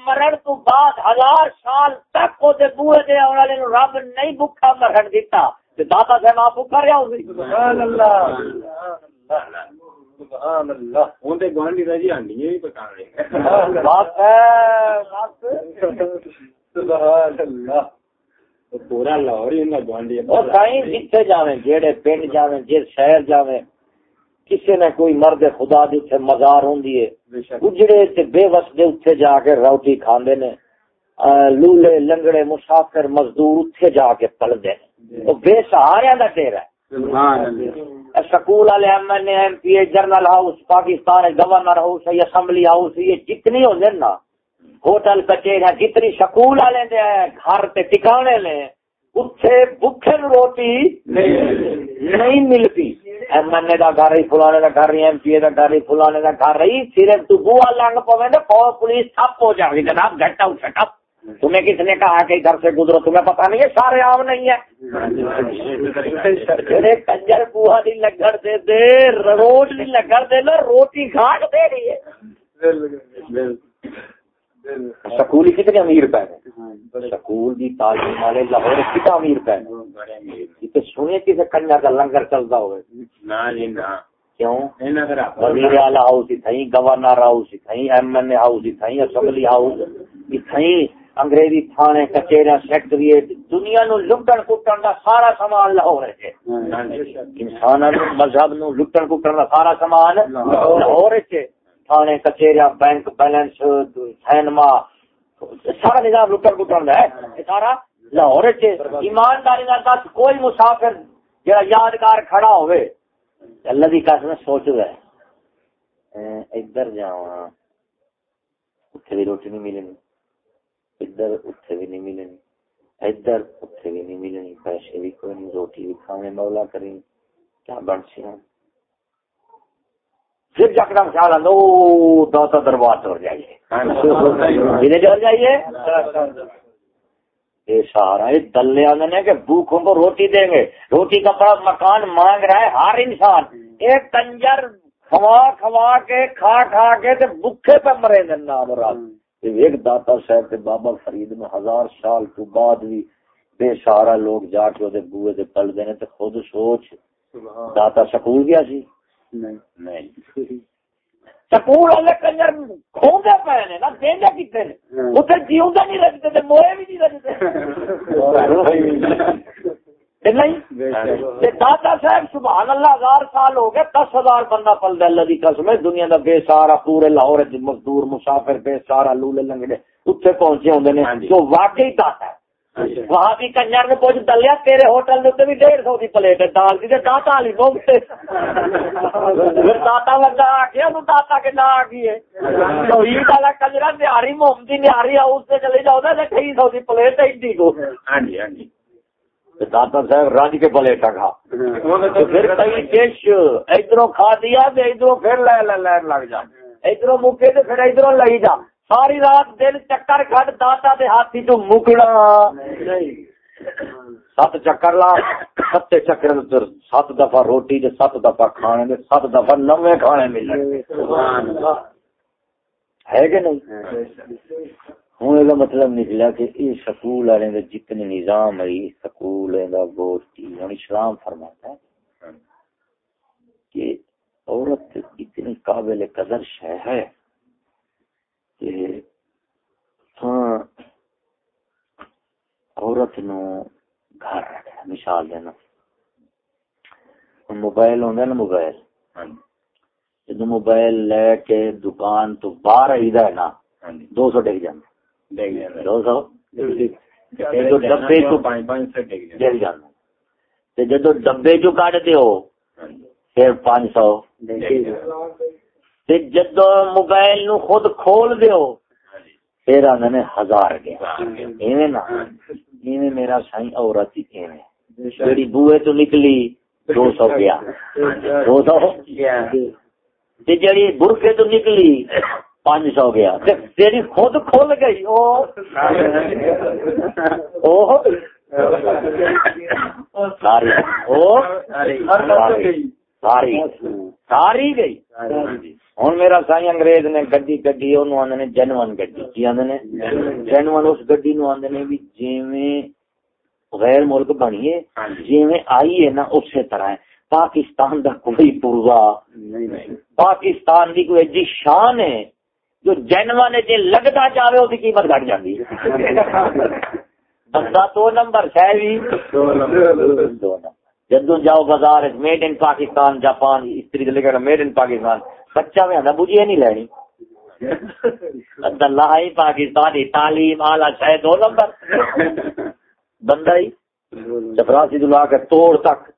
مرن تو بعد ہزار سال تک وہ بوئے دے والے رب نہیں بکا مرن دیتا۔ داتا صاحب آپ بکا رہا ہوں سبحان اللہ۔ سبحان اللہ۔ ہوں تے گوانڈی رہ جی ہانڈی بھی پکا رہے بات ہے سبحان اللہ۔ پورا لاہور ہی گوانڈی۔ جتھے جاویں جیڑے پنڈ جاویں جس شہر جاویں کسی نے کوئی مرد خدا دی اتنے مزار ہوں اجڑے تے بے وس دے اتنے جا کے روٹی کھاندے نے۔ لولے لنگڑے مسافر مزدور اتنے جا کے پل دے بے سہارے کا ڈیرا سکول والے M N M P general house Pakistan governor house assembly house یہ جتنی ہوتے نا ہوٹل کچہری جتنی سکول والے گھر ٹکانے نے اتنے بکھے روٹی نہیں ملتی ایم این اے کا گھر ہی فلانے کا گھر رہی ایم پی اے کا گھر ہی، فلانے کا گھر رہی صرف تو بوا لنگ پوے پولیس ٹھپ ہو جائے گی جناب گھٹ آؤٹ ٹھپ۔ تمہیں کس نے کہا کہ ادھر سے گزرو؟ تمہیں پتا نہیں ہے، سارے عام نہیں ہے کنجر بوہا نہیں لگڑ دے دے روڈ نہیں لگڑ دے لو روٹی گھاٹ دے رہی ہے۔ سکول کتنے امیر پہ سکول کی تعلیم والے لاہور کتنا امیر پہ سنیے کسی کنجر کا لنگر چلتا ہوئے۔ کیوں؟ وزیر اعلی ہاؤس تھیں گورنر ہاؤس تھیں ایم این اے ہاؤس تھیں اسمبلی ہاؤس تھیں انگریزی تھانے کچہری سیکٹریٹ دنیا نو لٹن کٹن دا سارا سامان لاہور ہے۔ انسان مذہب نو لٹن کٹن دا سارا سامان لاہور ہے۔ تھانے کچہری بینک بیلنس سینما سارا نظام لٹن کٹن دا ہے سارا لاہور ایمانداری دس کوئی مسافر جڑا یادگار کھڑا ہوئے اللہ دی قسم سوچ رہا ادھر جاواں اتنے بھی روٹی نہیں ملنی ادھر اتنے بھی نہیں ملنی ادھر اتنے بھی نہیں ملنی پیسے بھی کوئی نہیں روٹی بھی کھانے مولا کریں کیا بن سی پھر جکڑا خیال آدھا داتا دربار چڑھ جائیے۔ چڑھ جائیے؟ یہ سارا یہ دلے آدھے کہ بھوکھوں کو روٹی دیں گے۔ روٹی کا بڑا مکان مانگ رہا ہے ہر انسان۔ ایک کنجر کھوا کھوا کے کھا کھا کے بھوکے پہ مرے نام رات۔ ایک داتا صاحب کے بابا فرید میں ہزار سال تو بعد بھی بے سارا لوگ جا کے وہ بوئے دے پل دینے تے خود سوچ۔ داتا سکول گیا سی۔ نہیں۔ سکول والے کنجر کھوندے پے نے نا دیندے کتے نے۔ اوتھے جیوندا نہیں رکھتے تے موئے بھی نہیں رکھتے دادا صاحب سبحان اللہ ہزار سال ہو گئے دس ہزار بندہ اللہ قسم ہے۔ دنیا دا بے سارا پورے لاہور مزدور مسافر بے سارا لولے لنگڑے اتنے پہنچے ہوندے نے۔ جو واقعی داتا ہے۔ وہاں بھی کنجر نے پوچھ دلیا تیرے ہوٹل دے بھی ڈیڑھ سو کی پلیٹ ہے دال کی داتا والی بو گئے۔ داتا لگا آ گیا تو داتا کے نہ آ گئی ہے۔ تو والا کنجرا نیاری محمدی نیاری ہاؤس سے چلے جاؤ نا ڈھائی سو کی پلیٹ ہے ایڈی کو۔ ہاں جی ہاں جی۔ دادا صاحب رج کے پلیٹا کھا۔ پھر کئی ڈش ادھر کھا دیا ادھر پھر لگ جا۔ ادھر مکے تو پھر جا۔ ساری رات دل چکر کٹ دادا دے ہاتھی تو مکڑا۔ سات چکر لا، ستے چکر سات دفعہ روٹی دے، سات دفعہ کھانے دے، سات دفعہ نوے کھانے ملے۔ ہے کہ نہیں؟ ہوں یہ مطلب نکلا کہ یہ سکول والے جتنے نظام ہے سکول گوشتی ہوں اسلام فرماتا ہے کہ عورت اتنی قابل قدر شہ ہے کہ ہاں عورت نو گھر مثال دینا۔ موبائل ہوں نا موبائل؟ ہاں جی۔ جدو موبائل لے کے دکان تو باہر آئی ہے نا ہاں جی۔ دو سو ڈگ جانا؟ جدو ڈبے چو کٹ دو پھر پانچ سو جدو موبائل نو خود کھول دو پھر آدھے ہزار گیا۔ نا میرا سائی عورت ہی جی بوئے تو نکلی، دو سو گیا۔ دو سو جی برقے تو نکلی، پانچ سو گیا۔ تیری خود کھل گئی ساری ساری ساری گئی۔ ہوں میرا سائی انگریز نے گڈی گڈی آدھے جنون گڈی۔ کی آدھے جنون اس گڈی نو آدھے بھی جی غیر ملک بنیے جی۔ آئی ہے نا اسی طرح ہے۔ پاکستان دا کوئی پوروا پاکستان دی کوئی ایجی شان ہے جو جینوا نے جی لگتا چاہے اس کی قیمت گھٹ جاتی بندہ دو نمبر شہ بھی۔ جدو جاؤ بازار میڈ ان پاکستان جاپان اس طریقے میڈ ان پاکستان۔ بچہ میں آتا بجھے نہیں لینی۔ اللہ ہی پاکستانی تعلیم آلہ شاید دو نمبر۔ بندہ ہی چپراسی دلا کے توڑ تک۔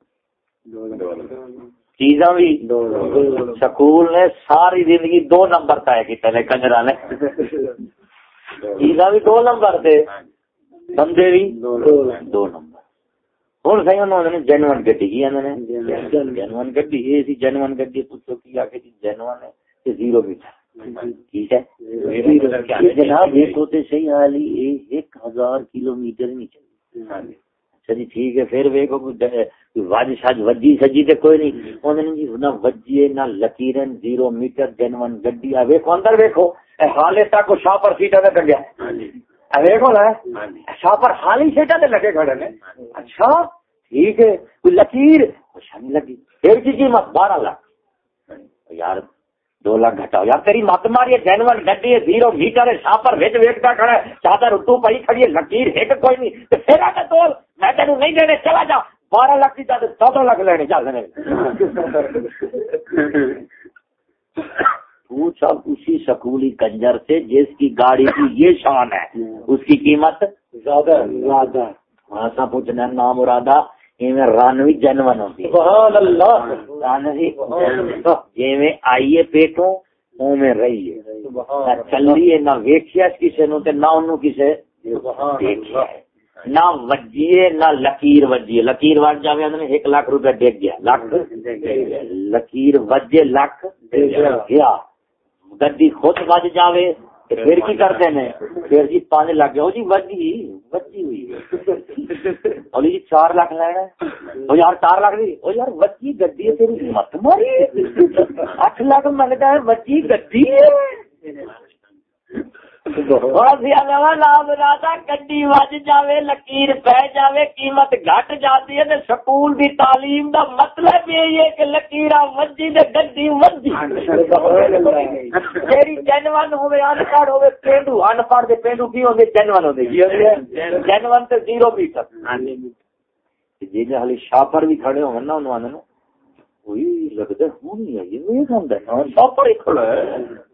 چیزاں بھی سکول نے ساری زندگی دو نمبر طے کی پہلے کنجرا نے۔ چیزاں بھی دو نمبر تھے۔ بندے بھی دو نمبر۔ ہوں سی انہوں نے جنون گڈی کی گڈی یہ سی گڈی پوچھو کی آ کے ہے زیرو بھی ٹھیک ہے جناب صحیح حال ہی ایک ہزار کلو میٹر نہیں چلتی اچھا جی ٹھیک ہے پھر ویکو وج سج وجی سجی تے کوئی نہیں انہوں نہ وجیے نہ لکیرن زیرو میٹر جنون گڈی آ ویکو اندر ویکو حالے تک شاہ پر سیٹا تے کنڈیا ویکو نا شاہ پر حال ہی سیٹا تے لگے کھڑے نے اچھا ٹھیک ہے۔ کوئی لکیر؟ اچھا نہیں لگی ایک کی قیمت بارہ لاکھ۔ یار دو لاکھ گھٹاؤ۔ یار تیری مت ماری جینون گڈی ہے زیرو میٹر ہے شاپر ویکتا کھڑا ہے۔ چادر اتو پئی کھڑی ہے لکیر ایک کوئی نہیں۔ پھر تول میں تینوں نہیں دینے چلا جا۔ بارہ لاکھ کی چادر چودہ لاکھ لینے چل دینے۔ پوچھا اسی سکولی کنجر سے جس کی گاڑی کی یہ شان ہے اس کی قیمت زیادہ زیادہ وہاں سا پوچھنا نام ارادہ رانوی جنون ہوتی جی آئیے پیٹوں میں رہیے چلیے نہ ویکیا کسی نو نہ انہوں دیکھیا نہ وجیے نہ لکیر وجیے۔ لکیر وج جائے ایک لاکھ روپے ڈگ گیا۔ لکھ لکیر وجے لکھ گیا۔ گڈی خود بج جاوے پھر کی کرتے ہیں؟ پھر جی پانچ لاکھ جی وجی وجی ہوئی۔ اور جی چار لاکھ لینا وہ یار چار لاکھ دی۔ وہ یار وجی گڈی ہے، تیری مت ماری۔ اٹھ لاکھ منگتا ہے وجی گڈی ہے۔ لکیر پہ جائے قیمت گھٹ جاتی ہے سکول دی تعلیم دا مطلب یہ ہے کہ لکیر وجی گڈی وجی۔ جیڑی جنون ہوے ان پڑھ ہوے پینڈو ان پڑھ دے پینڈو کی ہوندے؟ جنون ہوندے۔ ہوندے۔ جنون تے زیرو بھی تک جی۔ حالی شاپر بھی کھڑے ہون نا انہاں نے کوئی لگدا ہونی ہے یہ ہوندا شاپر ہی کھڑا ہے۔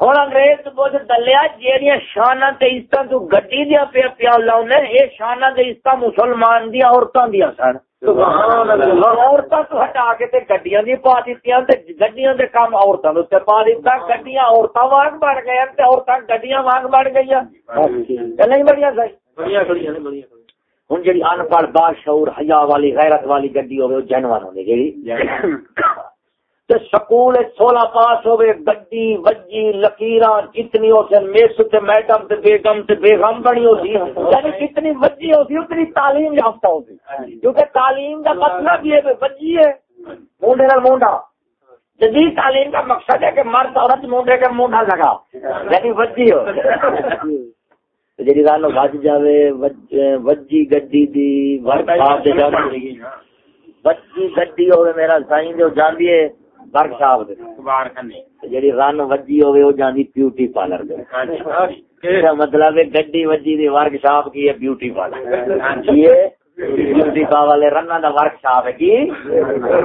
ہوں انگریز بوجھ دلیا جہاں شانا عزت تو گڈی دیا پیا پیا لاؤن یہ شانا عزت مسلمان دیا عورتوں دیا سن۔ عورتوں تو ہٹا کے گڈیاں دی پا دیتی گڈیاں دے کام عورتوں کے پا دیتا گڈیاں عورتوں وانگ بڑھ گئی عورتیں گڈیاں وانگ بڑھ گئی نہیں بڑھیا سی ہوں جی ان پڑھ بادشور حیا والی غیرت والی گڈی ہوگی وہ جنوان ہوگی جی سکول سولہ پاس ہوئے، گڈی وجی لکیراں کتنی ہو سن میس تے میڈم تے بیگم تے بیگم بنی ہوتی یعنی کتنی وجی ہوتی، اتنی تعلیم یافتہ ہوتی۔ کیونکہ تعلیم کا مطلب یہ وجی ہے، مونڈے نال مونڈا۔ جدید تعلیم کا مقصد ہے کہ مرد، عورت، مونڈے کے مونڈا لگا۔ یعنی وجی ہو۔ جی گل وج جائے وجی گڈی دی ورک وجی گڈی ہوئے، میرا سائن جو جاندی ہے جی رن وجی جاندی بیوٹی پارلر ہاں جی، ہاں جی۔ مطلب ہے گڈی وجی دی کی ہے بیوٹی پارلر ہاں جی۔ بیوٹی پا والے رن دا ورک شاپ ہے کی؟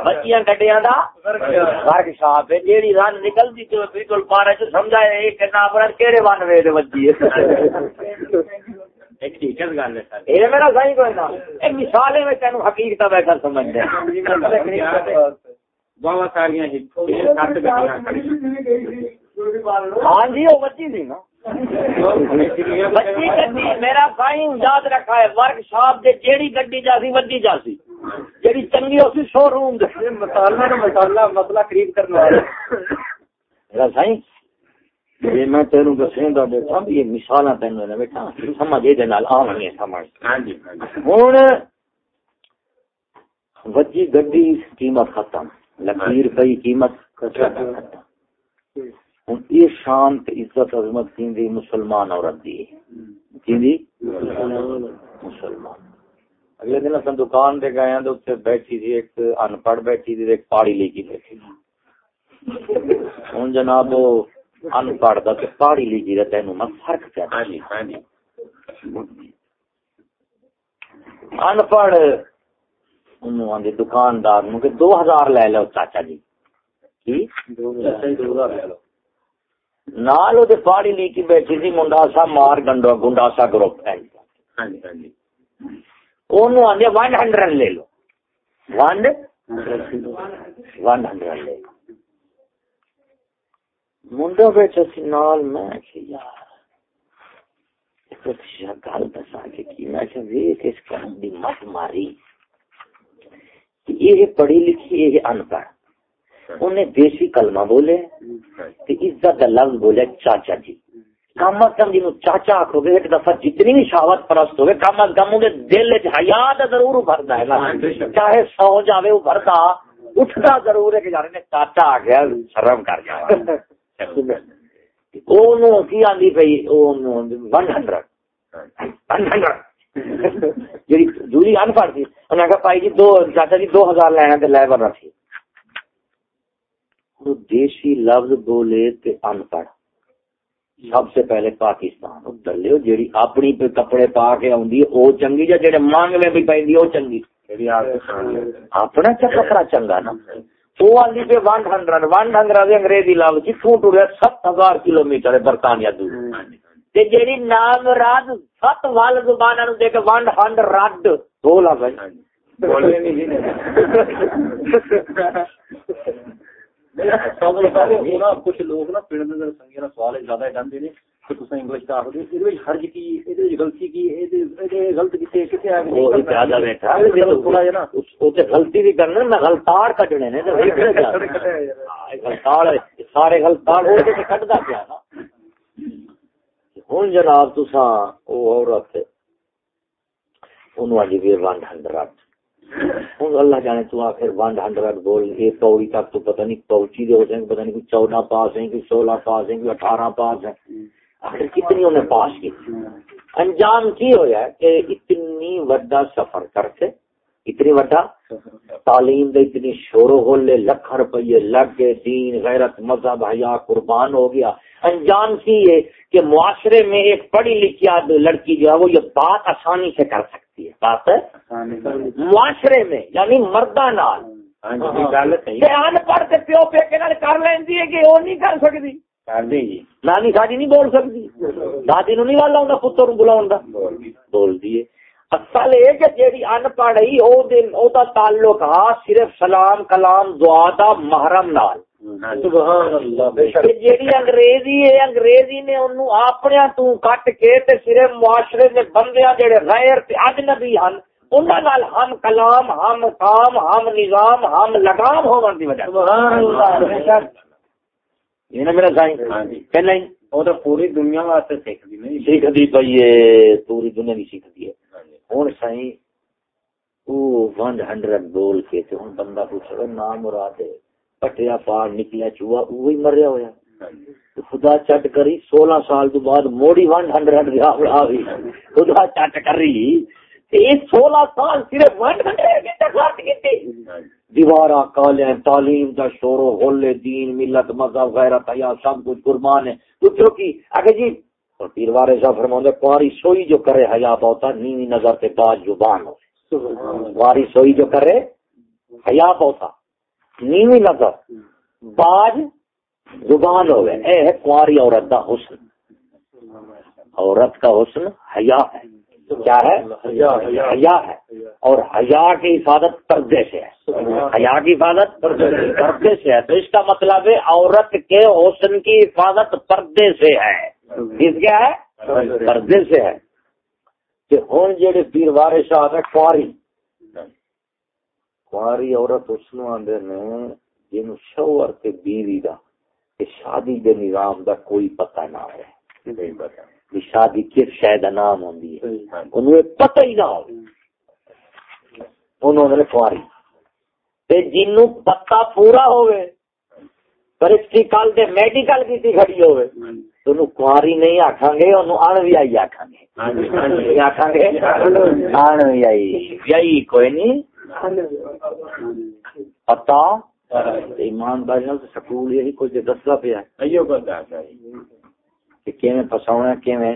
بچیاں گڈیاں دا ورک شاپ ہے۔ جیڑی رن نکلدی تے بالکل پارے چ سمجھا اے کہ نا پر کیڑے ون وے دے وجی ہے۔ ایک ٹھیک ہے گل ہے اے میرا صحیح کوئی نہ۔ مثالیں میں تینوں حقیقت بیٹھا سمجھ دے ہاں جی وہ بچی تھی نا میرا بھائی یاد رکھا ہے ورک شاپ جیڑی گڈی جاسی وڈی جاسی جیڑی چنگی شو روم مسئلہ کرنا میرا سائیں یہ میں تینوں دسیں گا بیٹا یہ سمجھ سمجھ وجی گڈی قیمت ختم لکیر پی قیمت ہوں یہ شانت عزت عظمت کی مسلمان عورت دی۔ مسلمان۔ اگلے دن اصل دکان پہ گئے تو اتنے بیٹھی تھی ایک ان پڑھ بیٹھی تھی ایک پہاڑی لے کی بیٹھی۔ ہوں جناب ان پڑھ دا کہ پہاڑی لے کی تین میں فرق کیا ہاں جی، ہاں جی۔ ان پڑھ دکاندار نو کہ دو ہزار لے لو چاچا جی۔ نال وہ پہاڑی لی کی بیٹھی تھی منڈاسا مار گنڈا گنڈاسا گروپ۔ ہے آدھے ون ہنڈریڈ لے لو۔ ون ون ہنڈریڈ لے لو۔ منڈا بیٹھا سی نال میں یار گل دسا کی؟ میں ویک اس کرم دی مت ماری۔ یہ پڑھی لکھی یہ ان پڑھ انہیں دیسی کلمہ بولے عزت کا لفظ بولے چاچا جی۔ کم از کم جنوب چاچا آخو گے ایک دفعہ جتنی بھی شاوت پرست ہوگی کم از کم انہیں دل حیات ضرور ابھرتا ہے۔ نا چاہے سو جاوے ابھرتا اٹھتا ضرور ہے کہ جانے چاچا آ گیا شرم کر گیا۔ کی آدھی پی ون ہنڈریڈ ون ہنڈریڈ جی دوری ان پڑھ تھی انہیں کہا پائی جی دو چاچا جی دو ہزار لینا تو لے بنا تھی۔ دیسی لفظ بولے تے ان پڑھ۔ سب سے پہلے پاکستان دلو جیڑی اپنی پہ کپڑے پا کے آدھی او چنگی جا جڑے مانگ میں بھی پی او چنگی۔ اپنا چا کپڑا چنگا نا۔ وہ آدھی پہ ون ہنڈریڈ ون ہنڈریڈ انگریزی لفظ جتوں ٹوریا سات ہزار کلو میٹر برطانیہ دور۔ جیڑی نام راد سات وال زبان دے کے ون ہنڈریڈ بولا بھائی۔ کچھ لوگ نا پنڈ سنگے سوال زیادہ ڈنتے نے۔ انگلش کا حرج کی غلطی کی غلط کتنے غلطی بھی کرنا میں غلطار کٹنے نے سارے پیا ہوں جناب تسا وہ عورت انہوں آج بھی ون ہنڈریڈ۔ ہوں اللہ جانے تو آخر ون ہنڈریڈ بول یہ پوڑی تک تو پتہ نہیں پہنچی دے ہو جائیں، پتہ نہیں کوئی چودہ پاس ہیں، کوئی سولہ پاس ہیں، کوئی اٹھارہ پاس ہیں۔ آخر کتنی انہیں پاس کی؟ انجام کی ہوا کہ اتنی وڈا سفر کر کے اتنی وڈا؟ تعلیم دے اتنی شور و غلے لکھ روپیے لگ گئے دین غیرت مذہب حیا قربان ہو گیا۔ انجام کی ہے کہ معاشرے میں ایک پڑھی لکھی لڑکی جو ہے وہ یہ بات آسانی سے کر سکتی ہے۔ بات ہے؟ معاشرے میں یعنی مردہ نال۔ ان پڑھ کے پیو پے کے کر لینی ہے کہ وہ نہیں کر سکتی۔ نانی ساڈی نہیں بول سکتی۔ دادی نو نہیں والا ہوں پتر بلا بول دیے۔ اصل یہ کہ جیڑی ان پڑھ ہی او دا تعلق ہا صرف سلام کلام دعا دا محرم نال۔ جیڑی انگریزی ہے انگریزی نے اپنے تو کٹ کے تے صرف معاشرے دے بندیاں جڑے غیر تے اجنبی ہن انہاں نال ہم کلام ہم کام ہم نظام ہم لگام ہون دی وجہ سبحان اللہ یہ نہ میرا سائیں ہاں جی۔ کہ نہیں؟ وہ تو پوری دنیا واسطے سیکھ دی نہیں۔ سیکھ دی پئی ہے پوری دنیا دی سیکھ دی ہے ہن سائیں او 100 بول کے تے ہن بندہ پوچھے نام مراد ہے، پٹیا پار نکلیا، چوہا وہی مریا ہوا خدا چٹ کری، سولہ سال تو بعد موڑی ون ہنڈریڈ خدا چٹ کری۔ سولہ سال صرف ون ہنڈریڈ دیوارا کالے تعلیم دا شور و ہولے دین، ملت، مذہب، غیرت یا سب کچھ، قربان ہے۔ پوچھو کی اگر جی پیر وارے صاحب فرماؤں کاری سوئی جو کرے حیا پوتا نیوی نظر سے باز زبان ہو۔ کاری سوئی جو کرے حیا پوتا نیوی نظر باج زبان ہو۔ گئے اے ہے کاری عورت کا حسن۔ عورت کا حسن حیا ہے۔ کیا ہے؟ حیا ہے۔ اور حیا کی حفاظت پردے سے ہے۔ حیا کی حفاظت پردے سے ہے۔ تو اس کا مطلب ہے عورت کے حسن کی حفاظت پردے سے ہے۔ کس کیا ہے پردے سے ہے کہ ہوں جہے پیر وارے شاہ ہے کاری کاری عورت اس آدھے نے جن شوہر تے بیوی دا کہ شادی دے نظام دا کوئی پتہ نہ ہے۔ شادی کس شاید نام ہوندی ہے۔ انہوں پتہ ہی نہ ہو انہوں نے کاری تے جنوں پتہ پورا ہوئے پریکٹیکل تے میڈیکل کی کھڑی ہوئے۔ کاری نہیں آکھاں گے انہوں ان بھی آئی آکھاں گے آکھاں گے ان بھی آئی۔ یہی کوئی نہیں؟ پتا؟ ایمان بھائی سکول یہی کچھ دستا پیا۔ کہ کیویں پھساونا کیویں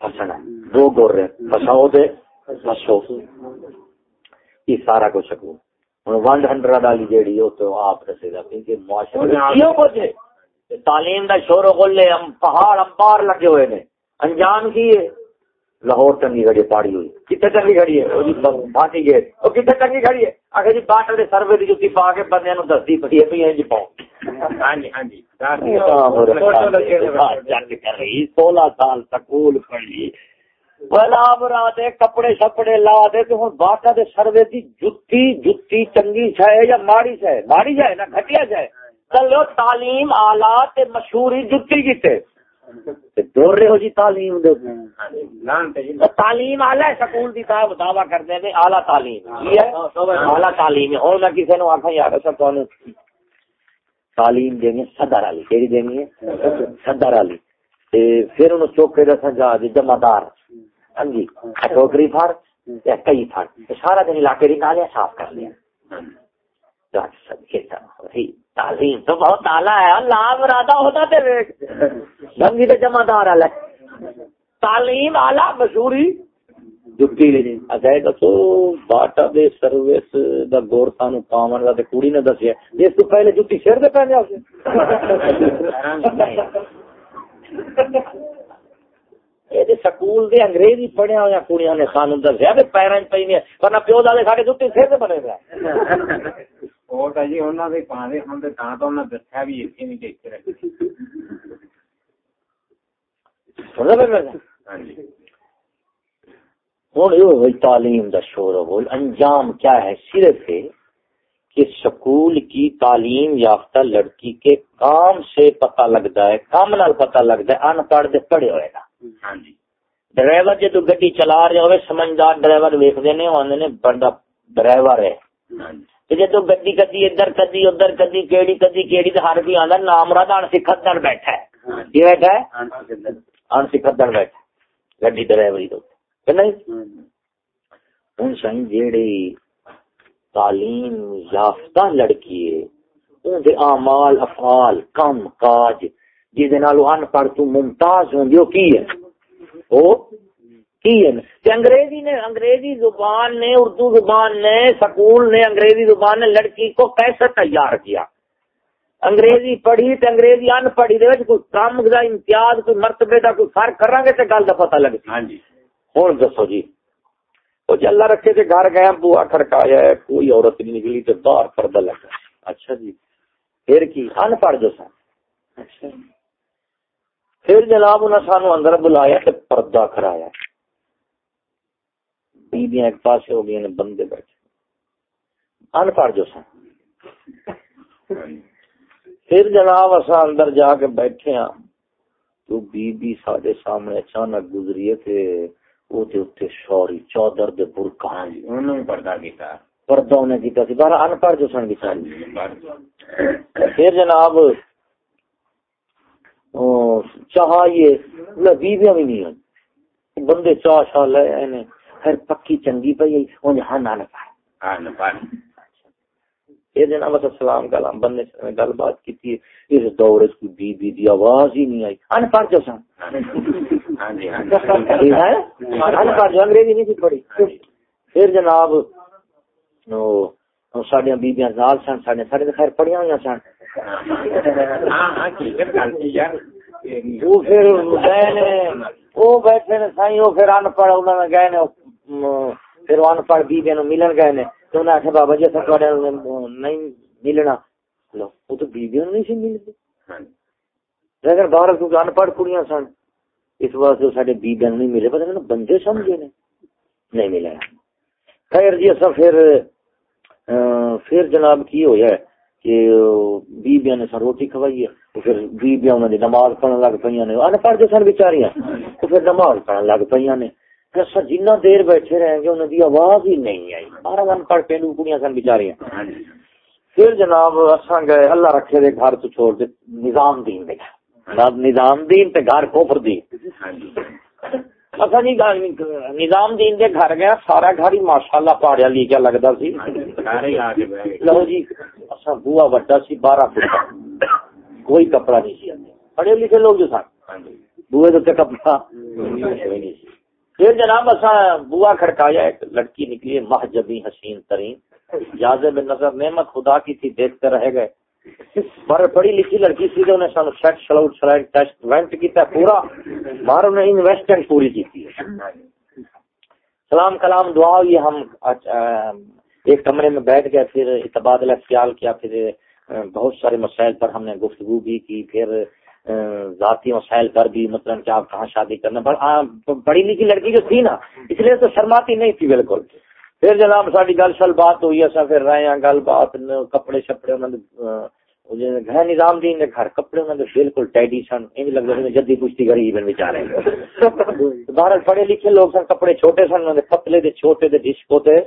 پھسنا؟ دو گور پھساؤ دے پھسو۔ یہ سارا کچھ سکول۔ ہنڈریڈ والی جیڑی تو آپ دسے گا معاشرے تعلیم کا شور و گلے پہاڑ امپار لگے ہوئے نے۔ انجام کی ہے؟ لاہور چنگی گھڑی پاڑی ہوئی۔ کتنے چنگی گھڑی ہے؟ پھانسی گئے وہ کتنے چنگی گھڑی ہے؟ اگر جی باٹل کے سروے کی جتی پا کے بندے دستی پڑی ہے جی پاؤ سولہ سال سکول پڑھی بلا دے کپڑے شپڑے لا دے تو ہوں باٹا دے سروے دی جتی جتی چنگی یا ماڑی چھ ماڑی جائے نا گھٹیا جائے چلو تعلیم، آلات مشہوری جتی کیتے دور رہے ہو جی تعلیم دے۔ تعلیم آلہ سکول دی صاحب دعویٰ کرتے ہیں آلہ تعلیم۔ آلہ تعلیم۔ ہے اور میں کسی نے آخا یار اچھا سب تو تعلیم دیں گے صدر علی۔ کہڑی دیں گے صدر علی۔ پھر انہوں چوک کے دسا جا جمع دار ہاں جی ٹوکری پھڑ یا کئی پھڑ۔ سارا دن علاقے کی نالیاں صاف کر لیا۔ تعلیم تو بہت تالا ہے۔ اللہ ارادہ ہوتا تھے تو جمع دار والا تعلیم آلہ مشہوری۔ جی۔ اچھا دسو، باٹا دے سروس دا گور سانو پاون دا تے کڑی نے دسیا اس تو پہلے جُتی سر دے پہنے اسے اے سکول دے انگریزی پڑھیا ہویا کڑیاں نے سانو دسیا، تے پیراں پئی نہیں ورنہ پیو دالے ساڈے جُتی سر دے بنے گا پاویں ہم تے تاں تو انہاں دسیا بھی ایتھے نہیں ٹیک رکھی سن لے ہاں جی ہوں یہ تعلیم کا شور و انجام کیا ہے صرف ہے کہ سکول کی تعلیم یافتہ لڑکی کے کام سے پتہ لگتا ہے کام نال پتہ لگتا ہے ان پڑھ دے پڑھے ہوئے گا ڈرائیور جدو گڈی چلا رہے ہوئے سمجھدار ڈرائیور ویکتے نے آدھے بندہ ڈرائیور ہے۔ جدو گڈی کدی ادھر کدی ادھر کدی کیڑی کدی کیڑی تو ہر کوئی آدھا بیٹھا ہے جی۔ یہ بیٹھا ہے بیٹھا گڈی ڈرائیوری تو ہوں سائیں جیڑی تعلیم یافتہ لڑکی ہے ان دے اعمال افعال کم کاج جس ان پڑھ تو ممتاز کی ہے وہ کی ہے کہ انگریزی نے انگریزی زبان نے اردو زبان نے سکول نے انگریزی زبان نے لڑکی کو کیسے تیار کیا۔ انگریزی پڑھی تے انگریزی ان پڑھی دے کوئی کام دا امتیاز کوئی مرتبے دا کوئی فرق کریں گے تے گل دا پتہ لگ ہاں جی۔ ہوں دسو جی وہ جی اللہ رکھے تھے گھر گیا بوا کھڑکایا ہے کوئی عورت نہیں نکلی تو باہر پردہ لگا اچھا جی۔ پھر کی؟ ان پڑھ جو سن۔ اچھا۔ پھر جناب انہیں سانو اندر بلایا تو پردہ کرایا۔ بیبیاں ایک پاس ہو گئی بندے بیٹھے۔ ان پڑھ جو سن۔ پھر جناب اصا اندر جا کے بیٹھے ہاں۔ تو بی بی ساڈے سامنے اچانک گزری ہے تے اوتے شوری چادر دے برکان انہوں نے پردہ کیتا۔ پردہ انہیں کیتا سی۔ بارہ ان پڑھ جو سن بیچاری پھر جناب چاہیے۔ بیویاں بھی نہیں ہیں بندے چاہ شاہ لے آئے پھر پکی چنگی پئی انہیں ہاں نہ پائے یہ جناب السلام کلام بندے گل بات کی اس دور اس کی بی بی دی آواز ہی نہیں آئی۔ ان پڑھ جو سن۔ ان پڑھ جو انگریزی نہیں تھی پڑھی۔ پھر جناب نال سن سارے خیر پڑھیا ہوئی سن۔ وہ پھر گئے وہ بیٹھے نے سائی وہ پھر ان پڑھ نے گئے پھر ان پڑھ بیبیاں ملن گئے نے تو انہیں آخر بابا جی اصل نہیں ملنا لو وہ تو بیوی نہیں سی ملتی اگر باہر کیونکہ ان پڑھ کڑیاں سن اس واسطے سارے بیبیاں نہیں ملے پتہ نہیں بندے سمجھے نے نہیں ملے خیر جی اصل پھر پھر جناب کی ہوا ہے کہ بیبیاں نے سن روٹی کھوائی ہے پھر بیبیاں انہوں نے نماز پڑھنے لگ پہ نے ان پڑھ جو سن بچاریاں تو پھر نماز پڑھنے لگ پہ نے سر جنہ دیر بیٹھے رہیں گے انہوں کی آواز ہی نہیں آئی۔ بارہ من پڑھ پہ کڑیاں سن بچاریاں پھر جناب اساں گئے اللہ رکھے دے گھر تو چھوڑ دے نظام دین دے نظام دین تے گھر کوفر دی اصا جی۔ نظام دین دے گھر گیا سارا گھر ہی ماشاءاللہ پاڑیا لی کیا لگتا سی۔ لو جی اصا بوا وڈا سی بارہ فٹ کوئی کپڑا نہیں سی پڑھے لکھے لوگ جو سن۔ بوئے تو کپڑا۔ پھر جناب اصا بوا کھڑکایا، ایک لڑکی نکلی محجبی حسین ترین۔ جازب نظر، نعمت خدا کی تھی دیکھتے رہ گئے۔ پر پڑھی لکھی لڑکی سی تو انہیں سانو سیٹ سلاؤٹ سلائڈ ٹیسٹ، وینٹ کیتا پورا۔ باہر انہیں انویسٹمنٹ پوری کی تھی سلام، کلام، دعا ہوئی ہم ایک کمرے میں بیٹھ گئے، پھر تبادلہ خیال کیا، پھر بہت سارے مسائل پر ہم نے گفتگو بھی کی، پھر ذاتی مسائل پر بھی مطلب کہ آپ کہاں شادی کرنا بڑی لکھی لڑکی جو تھی نا اس لیے تو شرماتی نہیں تھی بالکل۔ پھر جناب ساری گل شل بات ہوئی اصا پھر رہے ہیں گل بات کپڑے شپڑے گھر نظام دین گھر کپڑے انہوں نے بالکل ٹیڈی سن ان لگتا ہے جدی پشتی غریب بچارے باہر پڑھے لکھے لوگ سن کپڑے چھوٹے سن انہوں نے پتلے دے چھوٹے دے ڈسکو تے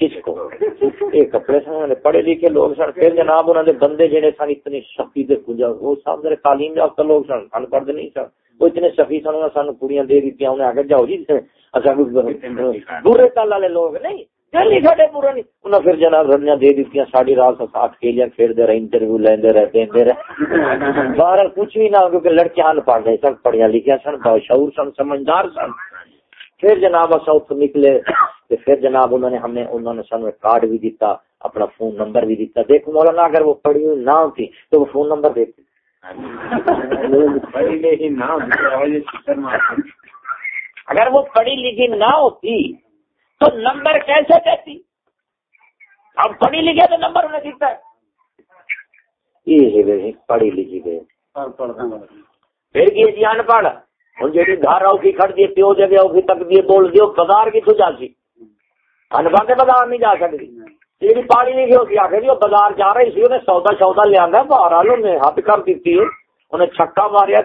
یہ کپڑے سن پڑھے لکھے لوگ سن۔ پھر جناب انہوں نے بندے جڑے سن اتنے شفی دے کجا وہ سب میرے تعلیم یافتہ لوگ سن ان پڑھ نہیں سن۔ وہ اتنے شفی سن سن کڑیاں دے دیتی انہیں آگے جاؤ جی اچھا برے تال والے لوگ نہیں پھر جناب دے رات ساتھ کھیلیا کھیلتے رہے انٹرویو لیندے رہے دیندے رہے۔ باہر کچھ بھی نہ کیونکہ لڑکیاں ان پڑھ رہے سن پڑھیا لکھیا سن بشعور سن سمجھدار سن۔ پھر جناب اصا اتو نکلے پھر جناب انہوں نے ہم نے انہوں نے سن کارڈ بھی دیتا اپنا فون نمبر بھی دیتا دیکھو مولانا اگر وہ پڑھی ہوئی نہ ہوتی تو وہ فون نمبر دیتی اگر وہ پڑھی لکھی نہ ہوتی تو نمبر کیسے دیتی؟ اب پڑھی لکھے تو نمبر انہیں دکھتا ہے۔ یہ پڑھی لکھی گئے پھر کی جی ان پڑھ ہوں جی گھر آؤ کھڑ دیے پیو جگہ آؤ تک دیے بول دیو، بازار کی تو جا سی ان پڑھ بازار نہیں جا سکتی جی پاڑی نہیں ہوتی آخر وہ بازار جا رہی سی، انہیں سودا سودا لیا باہر آ انہیں ہاتھ کر دیتی انہیں چھکا ماریا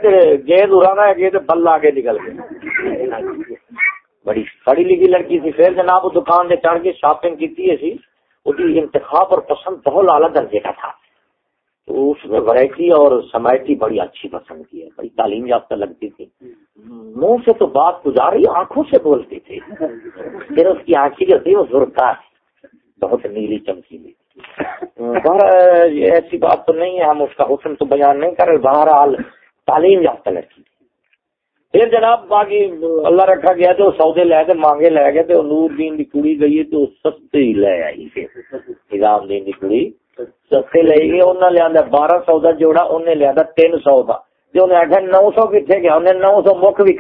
گیز ارا گئے بل آ کے نکل گئے بڑی پڑھی لکھی لڑکی تھی پھر جناب دکان سے چڑھ کے شاپنگ کی انتخاب اور پسند بہت اعلیٰ درجے کا تھا۔ تو اس میں ورائٹی اور سمائٹی بڑی اچھی پسند کی ہے۔ بڑی تعلیم یافتہ لگتی تھی۔ منہ سے تو بات گزاری، آنکھوں سے بولتی تھی۔ پھر اس کی آنکھیں جو تھی وہ زرتا بہت نیلی چمکیلی ایسی بات تو نہیں ہے، ہم اس کا حسن تو بیان نہیں کر رہے، بہرحال تعلیم یافتہ لڑکی تھی۔ پھر جناب باقی اللہ رکھا گیا تو سودے لے کے مانگے لے گئے، تو نور دین کی کڑی گئی تو سستے ہی لے آئی نظام دین کی کڑی سستے لے گئی انہیں لیا بارہ سو کا جوڑا انہیں لیا تین سو کا جو انہیں آخر نو سو کتنے گیا انہیں نو سو مک بھی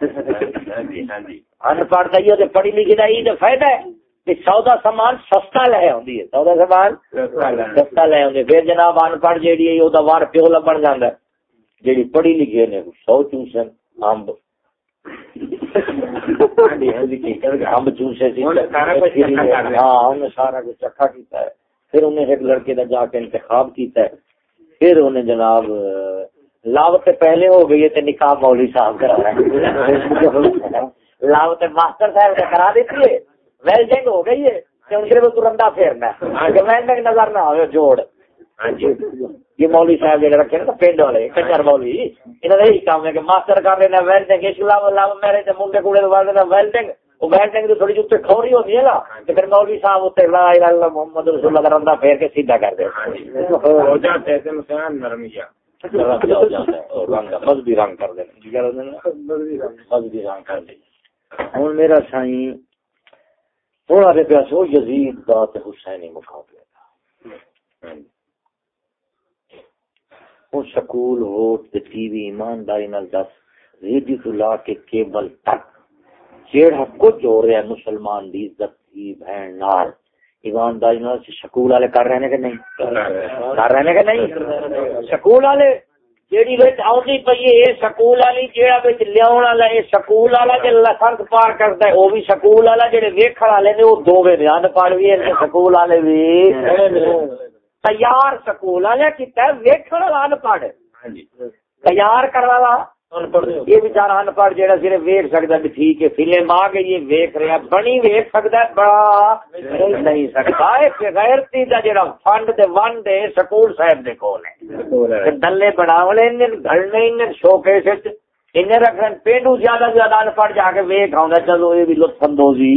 ان پڑھ گئی پڑھی لکھی کا یہ فائدہ ہے سودا سامان سستا لے آدھی ہے سودا سامان سستا لے آدھی پھر جناب ان پڑھ جیڑی ہے وہ وار پیو لبن جانا جیڑی پڑھی لکھی نے سو چوسن امب امب چوسے ہاں سارا کچھ چکھا کیتا ہے پھر انہیں ایک لڑکے کا جا کے انتخاب کیتا ہے۔ پھر انہیں جناب لاوت پہلے ہو گئی ہے نکاح مولوی صاحب کرا رہے لاوت ماسٹر صاحب نے کرا دیتی ہے۔ ویلڈنگ ہو گئی ہے ان کے ترندا پھیرنا ویلڈنگ نظر نہ آئے جوڑ۔ یہ مولوی صاحب جڑے رکھے نا پنڈ والے کنجر مولوی انہوں نے یہی کام ہے کہ ماسٹر کر ہیں ویلڈنگ اس علاوہ علاوہ میرے منڈے کوڑے ویلڈنگ وہ ویلڈنگ تو تھوڑی جی کھوری ہوتی ہے نا تو پھر مولوی صاحب اتنے لا الہ الا محمد رسول اللہ رندا پھیر کے سیدھا کر دے ہو جاتے ہیں نرمیا مذہبی رنگ کر دینا مذہبی رنگ کر دے ہوں میرا سائیں تھوڑا دے پیاس ہو یزید حسینی مقابلے سکول ہوٹ ٹی وی ایمانداری نال دس ریڈیو تو لا کے کیبل تک جیڑا کچھ ہو رہا ہے مسلمان دی عزت دی بہن نال۔ ایمانداری نال سکول والے کر رہے ہیں کہ نہیں؟ کر رہے ہیں۔ کہ نہیں؟ سکول والے جیڑی وچ آوندی پئی اے سکول والی جیڑا وچ لیاون والا اے سکول والا جے لسنس پار کردا ہے او بھی سکول والا جڑے ویکھن والے نے او دوویں بیان پڑھ وی سکول والے بھی تیار سکول والے کیتا ویکھن والا ان پڑھ ہاں جی۔ تیار کرنے والا یہ بچارا ان پڑھ جہاں صرف ویک سکتا بھی ٹھیک ہے۔ فلم آ گئی یہ ویک رہا بنی ویک سکتا ہے بڑا نہیں سکتا غیرتی دا جڑا فنڈ دے ون دے سکول صاحب دے کول ہے۔ دلے بناونے گھڑنے ان شوکیس ان رکھن۔ پینڈو زیادہ زیادہ ان پڑھ جا کے ویک آؤں چلو یہ بھی لطف اندوزی۔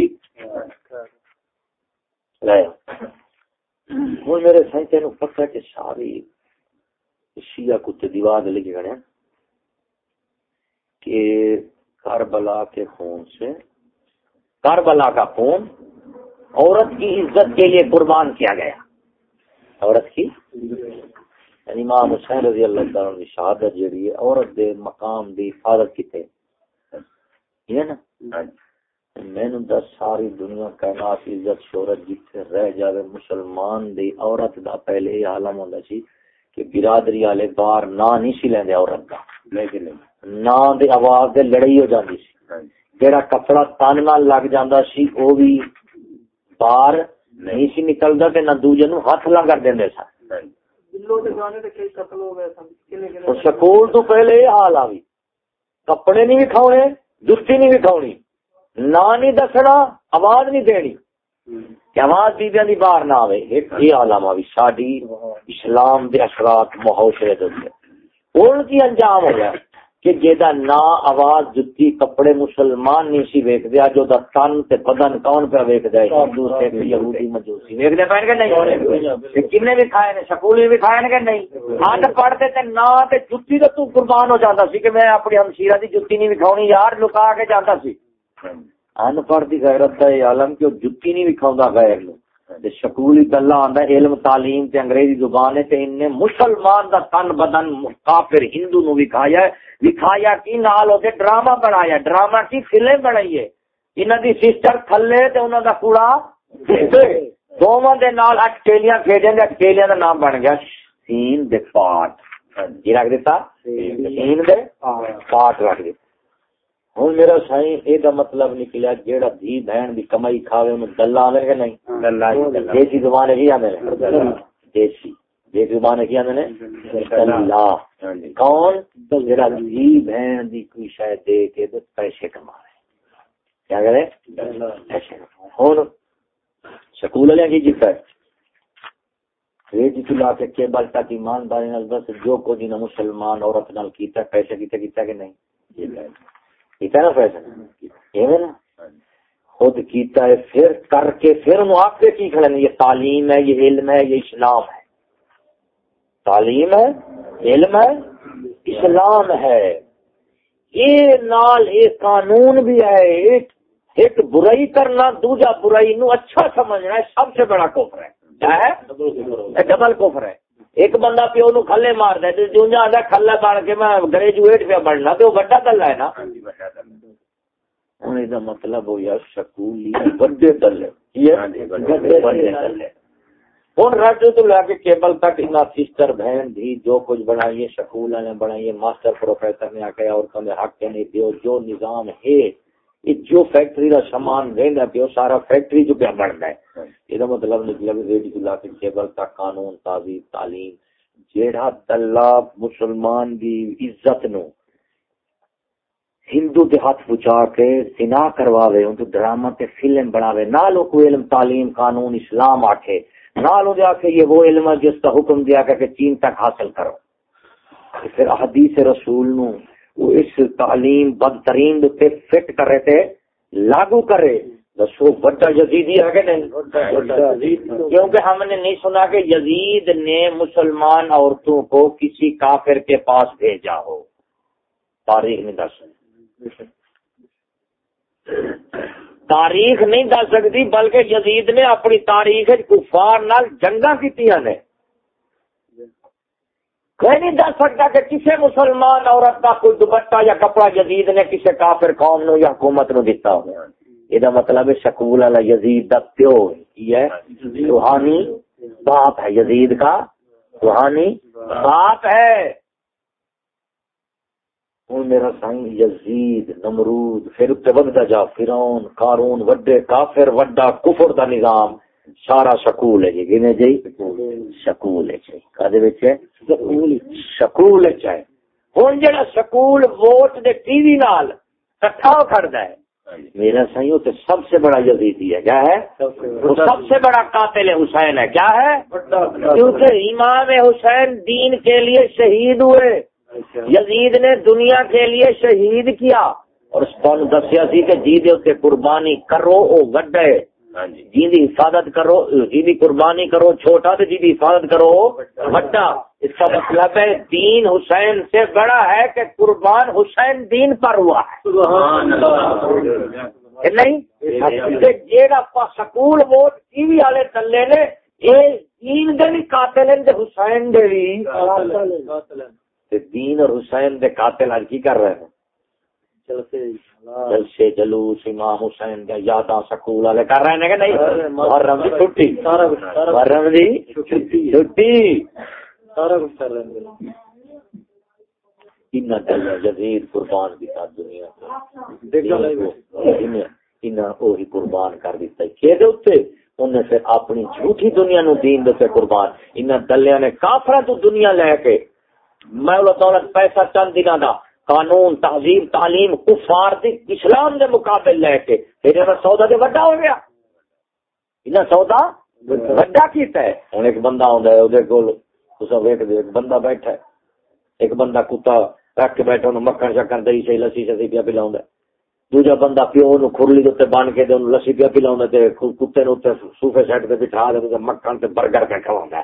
ہوں میرے سائنس نو پتہ کہ ساری شیعہ کتے دیوار لکھ گئے کہ کربلا کے خون سے، کربلا کا خون عورت کی عزت کے لیے قربان کیا گیا۔ عورت کی؟ یعنی امام حسین رضی اللہ تعالی کی شہادت جڑی ہے، عورت دے مقام دی حفاظت کیتے یہ نا؟ میں نے دس ساری دنیا کائنات عزت شہرت جتھے رہ جاوے، مسلمان دی عورت دا پہلے یہ عالم ہوندا سی کہ برادری والے بار نہ نہیں سی لیندے عورت دا۔ لیکن نہ دے آواز دے لڑائی ہو جاندی سی۔ ہاں جیڑا کپڑا تن نال لگ جاندا سی، او بھی بار نہیں سی نکلدا تے نہ دوجے نو ہاتھ لا کر دیندے سن سکول تو پہلے یہ حال آئی کپڑے نہیں بھی جتی نہیں بھی کھاؤنی نہ نہیں دسنا، آواز نہیں دینی۔ کہ آواز بیبیاں دی باہر نہ آوے۔ ایک یہ عالم آوی ساڈی اسلام دے اثرات معاشرے دے ان کی انجام ہو گیا؟ کہ جیدا نا آواز جتی کپڑے مسلمان نہیں سی ویک دیا جو دا تن تے بدن کون پہ ویک دے دوسرے یہودی مجوسی۔ ویک دے پہن کے نہیں؟ کنے بھی کھائے نے؟ سکول بھی کھائے نے کہ نہیں؟ ہاتھ پڑھتے تے نا تے جتی تے تو قربان ہو جاتا سی کہ میں اپنی ہمشیرہ دی جتی نہیں بھی کھاونی یار لکا کے جاتا سی۔ ان پڑھ دی غیرت دا عالم کہ جتی نہیں بھی کھاوندا غیر نو شکول گلا آندا علم تعلیم تے انگریزی زبان تے ان نے مسلمان دا تن بدن کافر ہندو نو وکھایا ہے۔ وکھایا کی نال او ڈرامہ بنایا ڈرامہ کی فلم بنائی ہے۔ انہاں دی سسٹر تھلے تے انہاں دا کوڑا دوواں دے نال اٹکیلیاں کھیڈن دے اٹکیلیاں دا نام بن گیا سین دے پاٹ۔ کی رکھ دیتا؟ سین دے پاٹ رکھ دیتا۔ ہوں میرا سائی یہ مطلب نکلیا جیڑا دھی بہن دی کمائی کھاوے انہوں دلہ آنے کے نہیں؟ دیسی زبان کی آنے دیسی۔ دیسی زبان کی آنے دلہ کون؟ جیڑا دھی بہن دی کوئی شاید دے کے تو پیسے کما کیا کرے؟ پیسے ہوں سکول والے کی جیتا ہے۔ ریڈی تو لا کے کیبل تک ایمانداری دس جو مسلمان عورت نال کیتا پیسے کیتا کیتا کہ نہیں؟ کیتا نا فیصلہ نا؟ خود کیتا ہے پھر کر کے پھر کی کھڑے یہ تعلیم ہے یہ علم ہے یہ اسلام ہے۔ تعلیم ہے، علم ہے، اسلام ہے۔ یہ نال ایک قانون بھی ہے، ایک ایک برائی کرنا، دوجا برائی نو اچھا سمجھنا ہے، سب سے بڑا کوفر ہے۔ ڈبل کوفر ہے۔ ایک بندہ پیو نو کھلے مار دے جو آدھا کھلا بن کے میں گریجویٹ پہ بڑھنا تو بڑا کلا ہے نا۔ ہوں مطلب ہو یا سکولی، بڑے دلے ہوں رج تو لے کے کیبل تک اتنا سسٹر، بہن بھی جو کچھ بنائیے سکول نے بنائیے، ماسٹر، پروفیسر نے آ کے اور حق کے نہیں دیو جو نظام ہے جو فیکٹری کا سامان رہنا پہ سارا فیکٹری جو پہ بنتا ہے۔ یہ مطلب نکلا بھی ریڈی تو لاکن کیبل کا قانون تعزیب تعلیم جیڑا دلہ مسلمان دی عزت نو ہندو دے ہاتھ پچا کے سنا کرواوے، ان تو ڈرامہ تے فلم بناوے نہ لو کوئی علم، تعلیم، قانون، اسلام آکھے۔ نہ لو دیا کہ یہ وہ علم ہے جس کا حکم دیا کہ چین تک حاصل کرو۔ پھر حدیث رسول نو وہ اس تعلیم بدترین پہ فٹ کر رہے تھے لاگو کرے دسو بڑا یزیدی ہے کہ نہیں؟ کیونکہ ہم نے نہیں سنا کہ یزید نے مسلمان عورتوں کو کسی کافر کے پاس بھیجا ہو۔ تاریخ نہیں دس۔ تاریخ نہیں دس سکتی، بلکہ یزید نے اپنی تاریخ کفار نال جنگا کی نے۔ کوئی نہیں دس سکتا کہ کسی مسلمان عورت کا کوئی دوپٹہ یا کپڑا جدید نے کسی کافر قوم نو یا حکومت نو دیتا ہو یہ مطلب ہے شکول والا یزید کا پیو کی ہے؟ روحانی باپ ہے، یزید کا روحانی باپ ہے۔ ہوں میرا سنگ یزید نمرود پھر اتنے جا فرون کارون وڈے کافر وڈا کفر دا نظام سارا سکول ہے جی گنے جی؟ سکول ہے جی کدے سکول ہے؟ ہوں جڑا سکول ووٹ دے ٹی وی نال کٹھا کھڑا ہے میرا سائیوں تو سب سے بڑا یزیدی ہے کیا ہے؟ وہ سب سے بڑا قاتل حسین ہے کیا ہے؟ کیونکہ امام حسین دین کے لیے شہید ہوئے۔ یزید نے دنیا کے لیے شہید کیا اور دسیا سی کہ جی دے قربانی کرو وہ گڈے جی۔ دی حفاظت کرو جی دی قربانی کرو چھوٹا تو جی دی حفاظت کرو بڑا اس کا مطلب ہے دین حسین سے بڑا ہے کہ قربان حسین دین پر ہوا ہے۔ نہیں؟ سکول ووٹ ٹی وی والے چلے نے یہ دین دے بھی قاتل حسین دے بھی۔ دین اور حسین دے قاتل کی کر رہے ہیں؟ جلسے جلوس امام حسین کا یاداں سکول والے کر رہے ہیں کہ نہیں؟ محرم دی چھٹی۔ محرم دی چھٹی۔ سارا کچھ کر رہے ہیں۔ قربان دیتا دنیا قربان کر دیتا کہ انہیں پھر اپنی جھوٹی دنیا نو دین دے قربان۔ ان دلیا نے کافر تو دنیا لے کے میں دولت پیسہ چند دنوں کا قانون تہذیب تعلیم، کفار دی اسلام دے مقابل لے کے پھر سودا دے وڈا ہو گیا۔ انہیں سودا وڈا کیتا ہے۔ ہوں ایک بندہ آتا ہے وہ کول ویک دے، ایک بندہ بیٹھا ہے۔ ایک بندہ کتا رکھ کے بیٹھا انہوں مکھن شکن دہی سے لسی شسی پیا پلاؤں دوجا بندہ پیو نو کھرلی دے بن کے دے لسی پیا پلاؤں تے کتے نو تے سوفے سیٹ تے بٹھا دے مکھن تے برگر پہ کھواوندا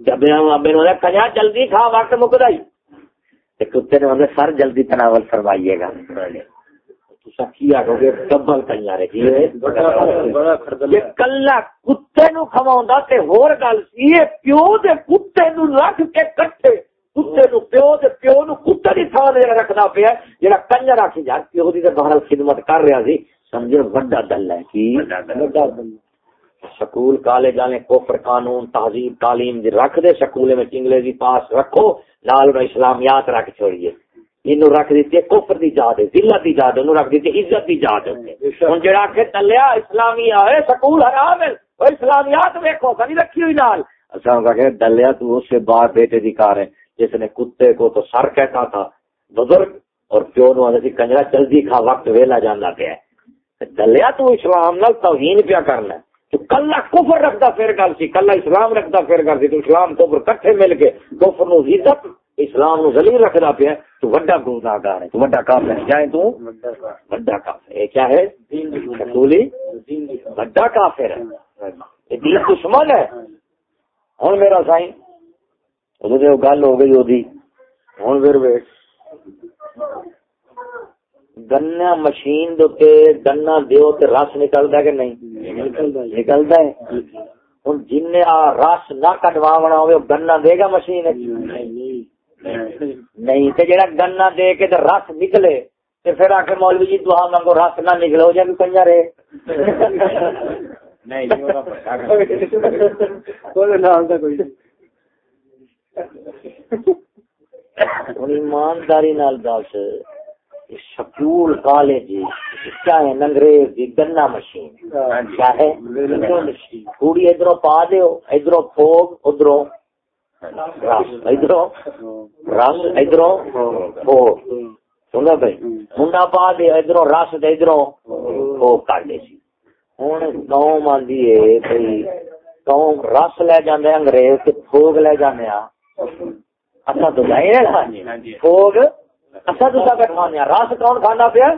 جب میں نے کہا جلدی کھا وقت مکدا ہی۔ کتے نے ہمیں سر جلدی تناول فرمائیے گا۔ ڈبل کلا کتے نو کھوا ہور گل سی پیو دے کتے نو رکھ کے کٹے کتے نو پیو دے پیو نو کتے دی تھان رکھنا پیا جہاں کنجر رکھ یار پیو دی خدمت کر رہا سی۔ سمجھو بڑا دل ہے کی سکول کالج والے کوفر قانون، تہذیب، تعلیم رکھ دے سکول میں انگریزی پاس رکھو لال اسلامیات رکھ چھوڑیے۔ یہ رکھ دیتی کوفر دی جات ہے ذلت دی جات ہے رکھ دیتی عزت دی جات ہے ہن جڑا کے تلیا اسلامی آئے، سکول حرام ہے وہ اسلامیات ویکو کبھی رکھی ہوئی نال۔ اچھا کہ دلیا تو اس سے بعد بیٹے دی کار ہے، جس نے کتے کو تو سر کہتا تھا، بزرگ، اور پیو نو کنجرا جلدی کھا وقت ویلا جانا پیا دلیا تو اسلام نال توہین پیا کرنا ہے۔ تو کلا کفر رکھتا پھر گل سی کلا اسلام رکھتا پھر گل سی، تو اسلام کفر کٹھے مل کے کفر نو عزت، اسلام نو ذلیل رکھدا پیا تو وڈا گناہگار ہے، تو وڈا کافر ہے۔ جائے تو؟ وڈا کافر ہے۔ کیا ہے؟ رسولی؟ وڈا کافر ہے۔ یہ دین دشمن ہے۔ ہن میرا سائیں وہ گل ہو گئی اودی ہن پھر ویٹ گنا مشین گنا دیو تے رس نکلتا کہ نہیں؟ نکلتا ہے۔ ہوں جن رس نہ کٹوا ہو گنا دے گا مشین نہیں تے جڑا گنا دے کے تے رس نکلے تے پھر آ کے مولوی جی دعا مانگو رس نہ نکلے ہو جائے کنجا رہے ایمانداری نال دس۔ سکول کالج چاہے انگریز کی گنا مشین چاہے کوڑی ادھر پا دیو ادھر پھوگ ادھر ادھر رس ادھر پھوگ۔ سنا بھائی منڈا پا دے ادھر رس ادھر پھوگ کر دے سی۔ ہوں قوم آدھی ہے بھائی قوم رس لے جانے انگریز پھوگ لے جانے اچھا تو جائیں پھوگ اچھا تو کھانے رس کون کھانا پیا؟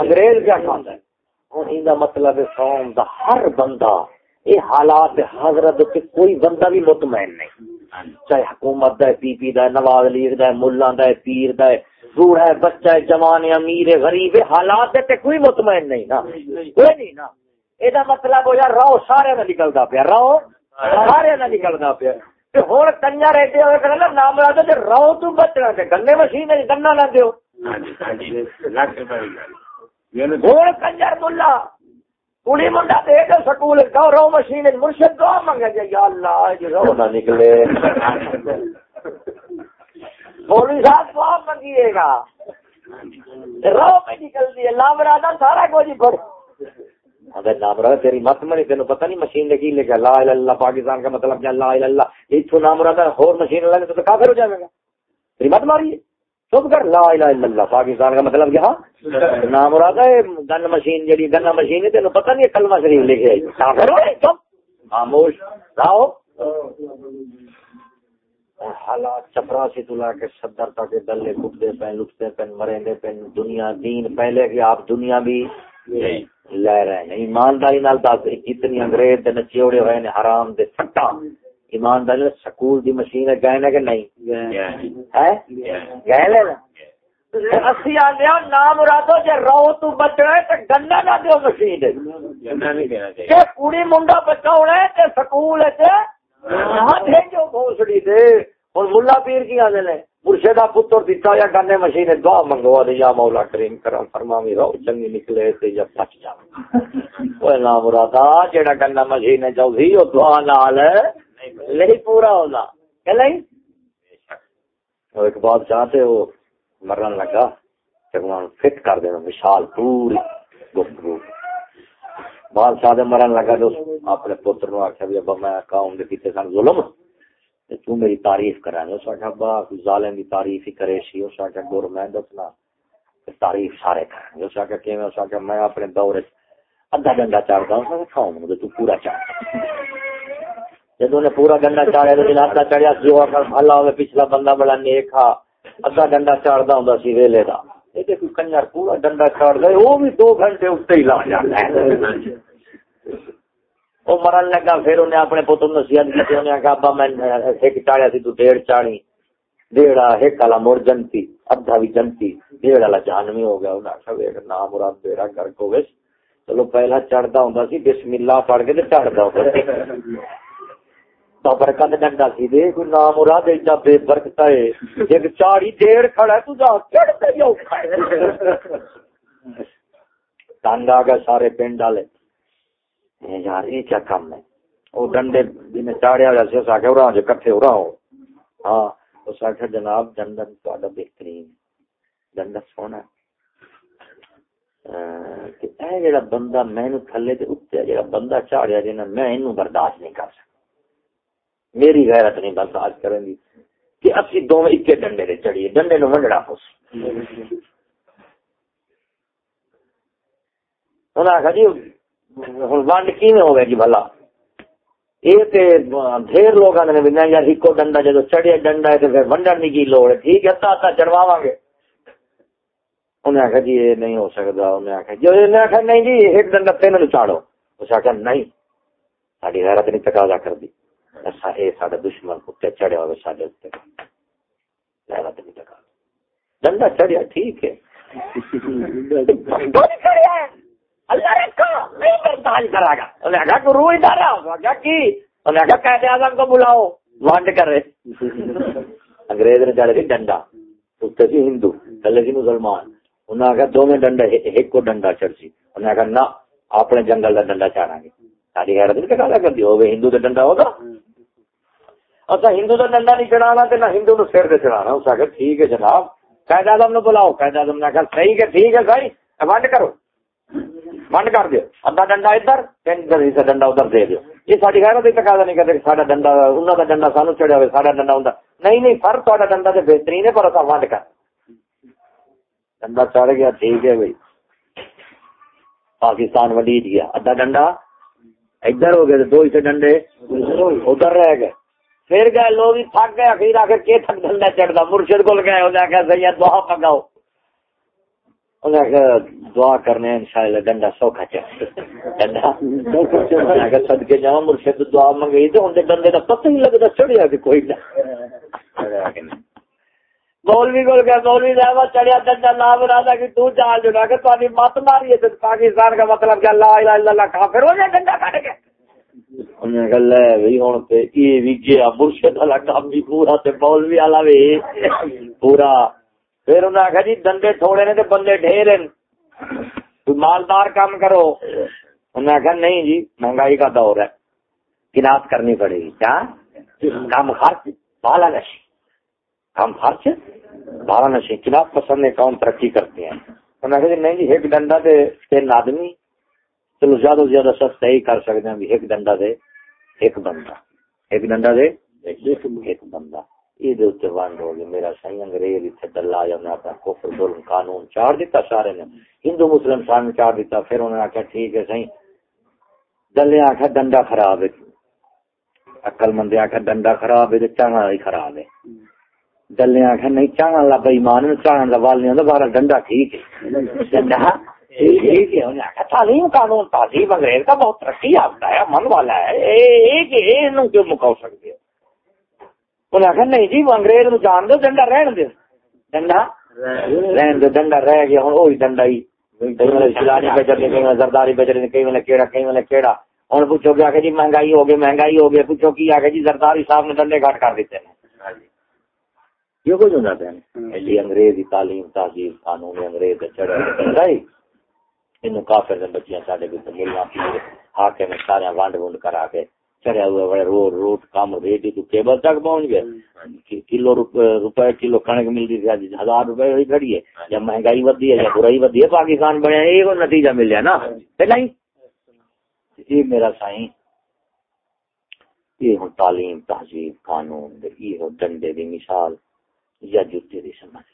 انگریز کیا کھانا ہوں مطلب قوم دا ہر بندہ یہ حالات حضرت کے کوئی بندہ بھی مطمئن نہیں۔ چاہے حکومت دا ہے، پی پی دا ہے، نواز لیگ دا ہے، ملا دا ہے، پیر دا ہے دور ہے، بچہ ہے، جوان ہے، امیر ہے، غریب ہے، حالات تے کوئی مطمئن نہیں نا۔ کوئی نہیں نا۔ یہ مطلب ہو یار رو سارے میں نکلتا پیا رو سارے میں نکلتا پیا۔ ہوں رہتے ہوئے کرنا نام رو تو بچنا گنے مشین گنا نہ دو ہوں کنجر ملا کڑی منڈا دے کے سکول کہ رو مشین مرشد دعا منگے جی یا اللہ رو نہ نکلے مولوی صاحب دعا منگیے گا رو میں نکل دیے لام راجا سارا کچھ اگر نام رہا تیری مت منی تینوں پتہ نہیں مشین نے کی لے لکھا لا الہ اللہ، پاکستان کا مطلب کیا لا الہ اللہ اتو نام رہا ہور مشین اللہ نے تو کافر ہو جائے گا۔ تیری مت ماری چپ کر، لا الہ الا اللہ، پاکستان کا مطلب کیا؟ نام مراد ہے، گن مشین جڑی، گن مشین ہے تینوں پتہ نہیں کلمہ شریف لکھے کافر ہو چپ۔ خاموش رہو حالات چپرا سے تلا کے صدر تک دلے کٹتے پہ لٹتے پہ مرے پہ دنیا دین پہلے کہ آپ دنیا بھی لے رہے ہیں ایمانداری نال دس جتنی انگریز دے نچوڑے ہوئے نے حرام دے سٹا۔ ایمانداری سکول دی مشین گئے نا کہ نہیں؟ ہے؟ گئے۔ لے۔ نا اسی آدھے نام مرادو جے رو تو بچنا ہے تے گندا نہ دیو مشین کہ کڑی منڈا بچا ہونا ہے تے سکول تے نہ بھیجو بھوسڑی دے۔ ہن ملا پیر کی آندے نے۔ مرشدہ پتر دیتا یا گنے مشین دعا منگوا دے یا مولا کریم کرم فرماوی رو چنگی نکلے تے یا بچ جا۔ اوے نام مرادا جیڑا گنا مشین جو سی او دعا نال نہیں پورا ہونا۔ کہ نہیں؟ ایک بات چاہتے وہ مرن لگا چکمان فٹ کر دینا مثال پوری گفتگو۔ بادشاہ دے مرن لگا جو اپنے پتر نو آخیا بھی، ابا میں قوم دے کیتے سن ظلم۔ تو میری تعریف کرا اس آخیا ابا ظالم دی تعریف ہی کرے سی اس آخیا گور میں دسنا تعریف سارے کریں اس آخیا کہ اس آخیا میں اپنے دور ادھا ڈنڈا چاڑتا ہوں قوم تو پورا چاڑتا جدو نے پورا ڈنڈا چاڑیا تو ادھا چڑھیا سی اللہ ہوئے پچھلا بندہ بڑا نیک ہا ادھا ڈنڈا چاڑتا ہوں سی ویلے کا کنجر پورا ڈنڈا چاڑ گئے وہ بھی دو گھنٹے اتنے ہی لا جاتا ہے۔ وہ مرن لگا پھر انہیں اپنے پتر نصیحت کی انہیں آخیا ابا میں ایک چاڑیا سی تو ڈیڑھ چاڑی ڈیڑھ ایک والا مڑ جنتی ادھا بھی جنتی ڈیڑھ والا جانوی ہو گیا انہیں آخر آخیا نام مراد بیڑا گرک ہوگی چلو پہلا چڑھتا ہوں سی بسم اللہ پڑھ کے چڑھتا ہوں تو برکت ڈنڈا سی دے کوئی نام مراد ایڈا بے برکت ہے ایک چاڑی دیر کھڑا ہے تو جا چڑھتے ہی اوکھا تنگ آ گئے سارے پنڈ والے یار یہ کیا کام ہے؟ وہ ڈنڈے جن چاڑیا ہوا سی آخیا ارا جو کٹھے ہو رہا ہو ہاں اس آخیا جناب ڈنڈن تا بہترین ڈنڈا سونا کہ اے جڑا بندہ میں تھلے تے اتیا جڑا بندہ چاڑیا جنا میں برداشت نہیں کر سکتا۔ میری غیرت نہیں برداشت کریں گی کہ اسی دونوں ایک ڈنڈے نے چڑھیے۔ ڈنڈے نو ونڈڑا پوس انہیں آخر جی ہوں ونڈ کی ہو گیا جی بھلا یہ ڈھیر لوگ یار ایکو ڈنڈا جب چڑھیا ڈنڈا ہے تو پھر ونڈن کی لوڑ ہے ٹھیک ہے چڑھوا گے انہیں جی یہ نہیں ہو سکتا انہیں نہیں جی ایک ڈنڈا تین چاڑو اس نہیں ساری غیرت نہیں تقاضا کر دی دشمن کتے ہوئے سارے ڈنڈا چڑھیا ٹھیک ہے اللہ رکھا نہیں کرتا حل کرا گا انہیں کہا گرو ادھر کیا کی انہیں کہا قید اعظم کو بلاؤ۔ وانڈ کرے انگریز نے چڑھ گئی ڈنڈا۔ اتنے سی ہندو تھلے سی جی مسلمان۔ انہیں آخر دونوں ڈنڈا ایک کو ڈنڈا چڑھ سی انہیں آخر نہ، اپنے جنگل کا ڈنڈا چاڑا گے۔ ساری غیرت نہیں کر کرتی؟ ہوگی ہندو کا ڈنڈا ہوگا۔ اچھا ہندو کا ڈنڈا نہیں چڑھانا تو نہ ہندو نو سر سے چڑھانا۔ اس آخر ٹھیک ہے جناب۔ قید آدم نے بلاؤ۔ قید آدم نے آخر صحیح ہے، ٹھیک ہے، صحیح۔ ونڈ کرو ونڈ کر دو ادھا ڈنڈا ادھر تین ڈنڈا ادھر دے دو یہ ساری غیرت ہی تقاضا نہیں کرتے سارا ڈنڈا انہوں کا ڈنڈا سانو چڑھیا ہوئے سارا ڈنڈا ہوں نہیں نہیں سر تا ڈنڈا تو بہترین ہے پر اصا ونڈ کر ڈنڈا چڑھ گیا ٹھیک ہے بھائی پاکستان وڈیج گیا ادھا ڈنڈا ادھر ہو گئے دو ہی ڈنڈے ادھر رہ گئے پھر گئے لوگ تھک گئے پھر آ کے تھک ڈنڈا چڑھتا مرشد کو گئے انہیں آخیا سید دعا پگاؤ انہیں دعا کرنے ڈنڈا سوکھا مرشد دعا تو ان ڈنڈے پتہ ہی چڑھیا کہ کوئی مولوی کو گیا مولوی صاحب چڑھیا ڈنڈا نام رادا کہ تو جان جو کہ تاری مت ماری ہے پاکستان کا مطلب لا الہ الا اللہ کافر ہو جائے ڈنڈا کٹ کے۔ پورا پھر انہیں آخیا جی دندے تھوڑے نے بندے ڈھیر مالدار کام کرو۔ انہیں آخیا نہیں جی مہنگائی کا دور ہے۔ کنات کرنی پڑے گی۔ کیا؟ کام خرچ، بالا نشی۔ کام خرچ، بالا نشی۔ کنات پسند ہے کام ترقی کرتے ہیں۔ انہیں آخیا جی نہیں جی ایک ڈنڈا دے تین آدمی، چلو زیادہ سے زیادہ سستا ہی کر سکتے ہیں ایک ڈنڈا دے ایک بندہ۔ ایک ڈنڈا دے ایک بندہ۔ یہ ونڈ ہو گئی میرا سی انگریز اتنے ڈلا یا انہیں اپنا کفر، ظلم، قانون چاڑ دیتا سارے نے۔ ہندو، مسلم سارے چاڑ دیتا، پھر انہوں نے آخیا ٹھیک ہے سی ڈلے آخیا ڈنڈا خراب ہے۔ اکل مندے آخیا ڈنڈا خراب ہے چانا ہی خراب ہے۔ ڈلے آخیا نہیں چانا لا بئی مان چانا کا وال نہیں ہوتا باہر ڈنڈا ٹھیک ہے۔ ڈنڈا ٹھیک ہے۔ انہیں آخیا تعلیم قانون تہذیب انگریز کا بہت ترقی یافتہ ہے، من والا ہے۔ کیوں مکاؤ سکتے ہو؟ انہیں آخر نہیں جی انگریز نو جان دو ڈنڈا رہن دو ڈنڈا؟ رہن دو ڈنڈا رہ گیا ہوں وہی ڈنڈا ہی۔ زرداری کیڑا کیڑا۔ ہوں پوچھو کہ جی مہنگائی ہو گئی مہنگائی ہو گئی پوچھو جی زرداری صاحب نے ڈنڈے گھٹ کر دیتے ہیں۔ یہ کچھ ہیں انگریز تعلیم تہذیب قانون انگریز چڑھے کافر بچیاں سارے ملنا سارے ونڈ ونڈ کرا کے چڑھیا ہوا بڑے روڈ روڈ کام ریٹ تو کیبل تک پہنچ گئے کلو روپے کلو کنک ملتی تھی ہزار روپے ہوئی کھڑی ہے یا مہنگائی ودی ہے یا برائی ودی ہے پاکستان بنے یہ نتیجہ ملیا نا نہیں یہ میرا سائیں یہ ہوں تعلیم تہذیب قانون یہ ہو ڈنڈے دی مثال یا جوتے دی سمجھ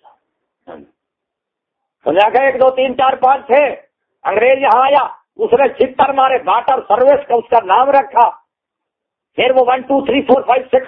لا ایک دو تین چار پانچ تھے انگریز یہاں آیا اس نے چھتر مارے باٹر سروس کا اس کا نام رکھا پھر وہ one two three four five six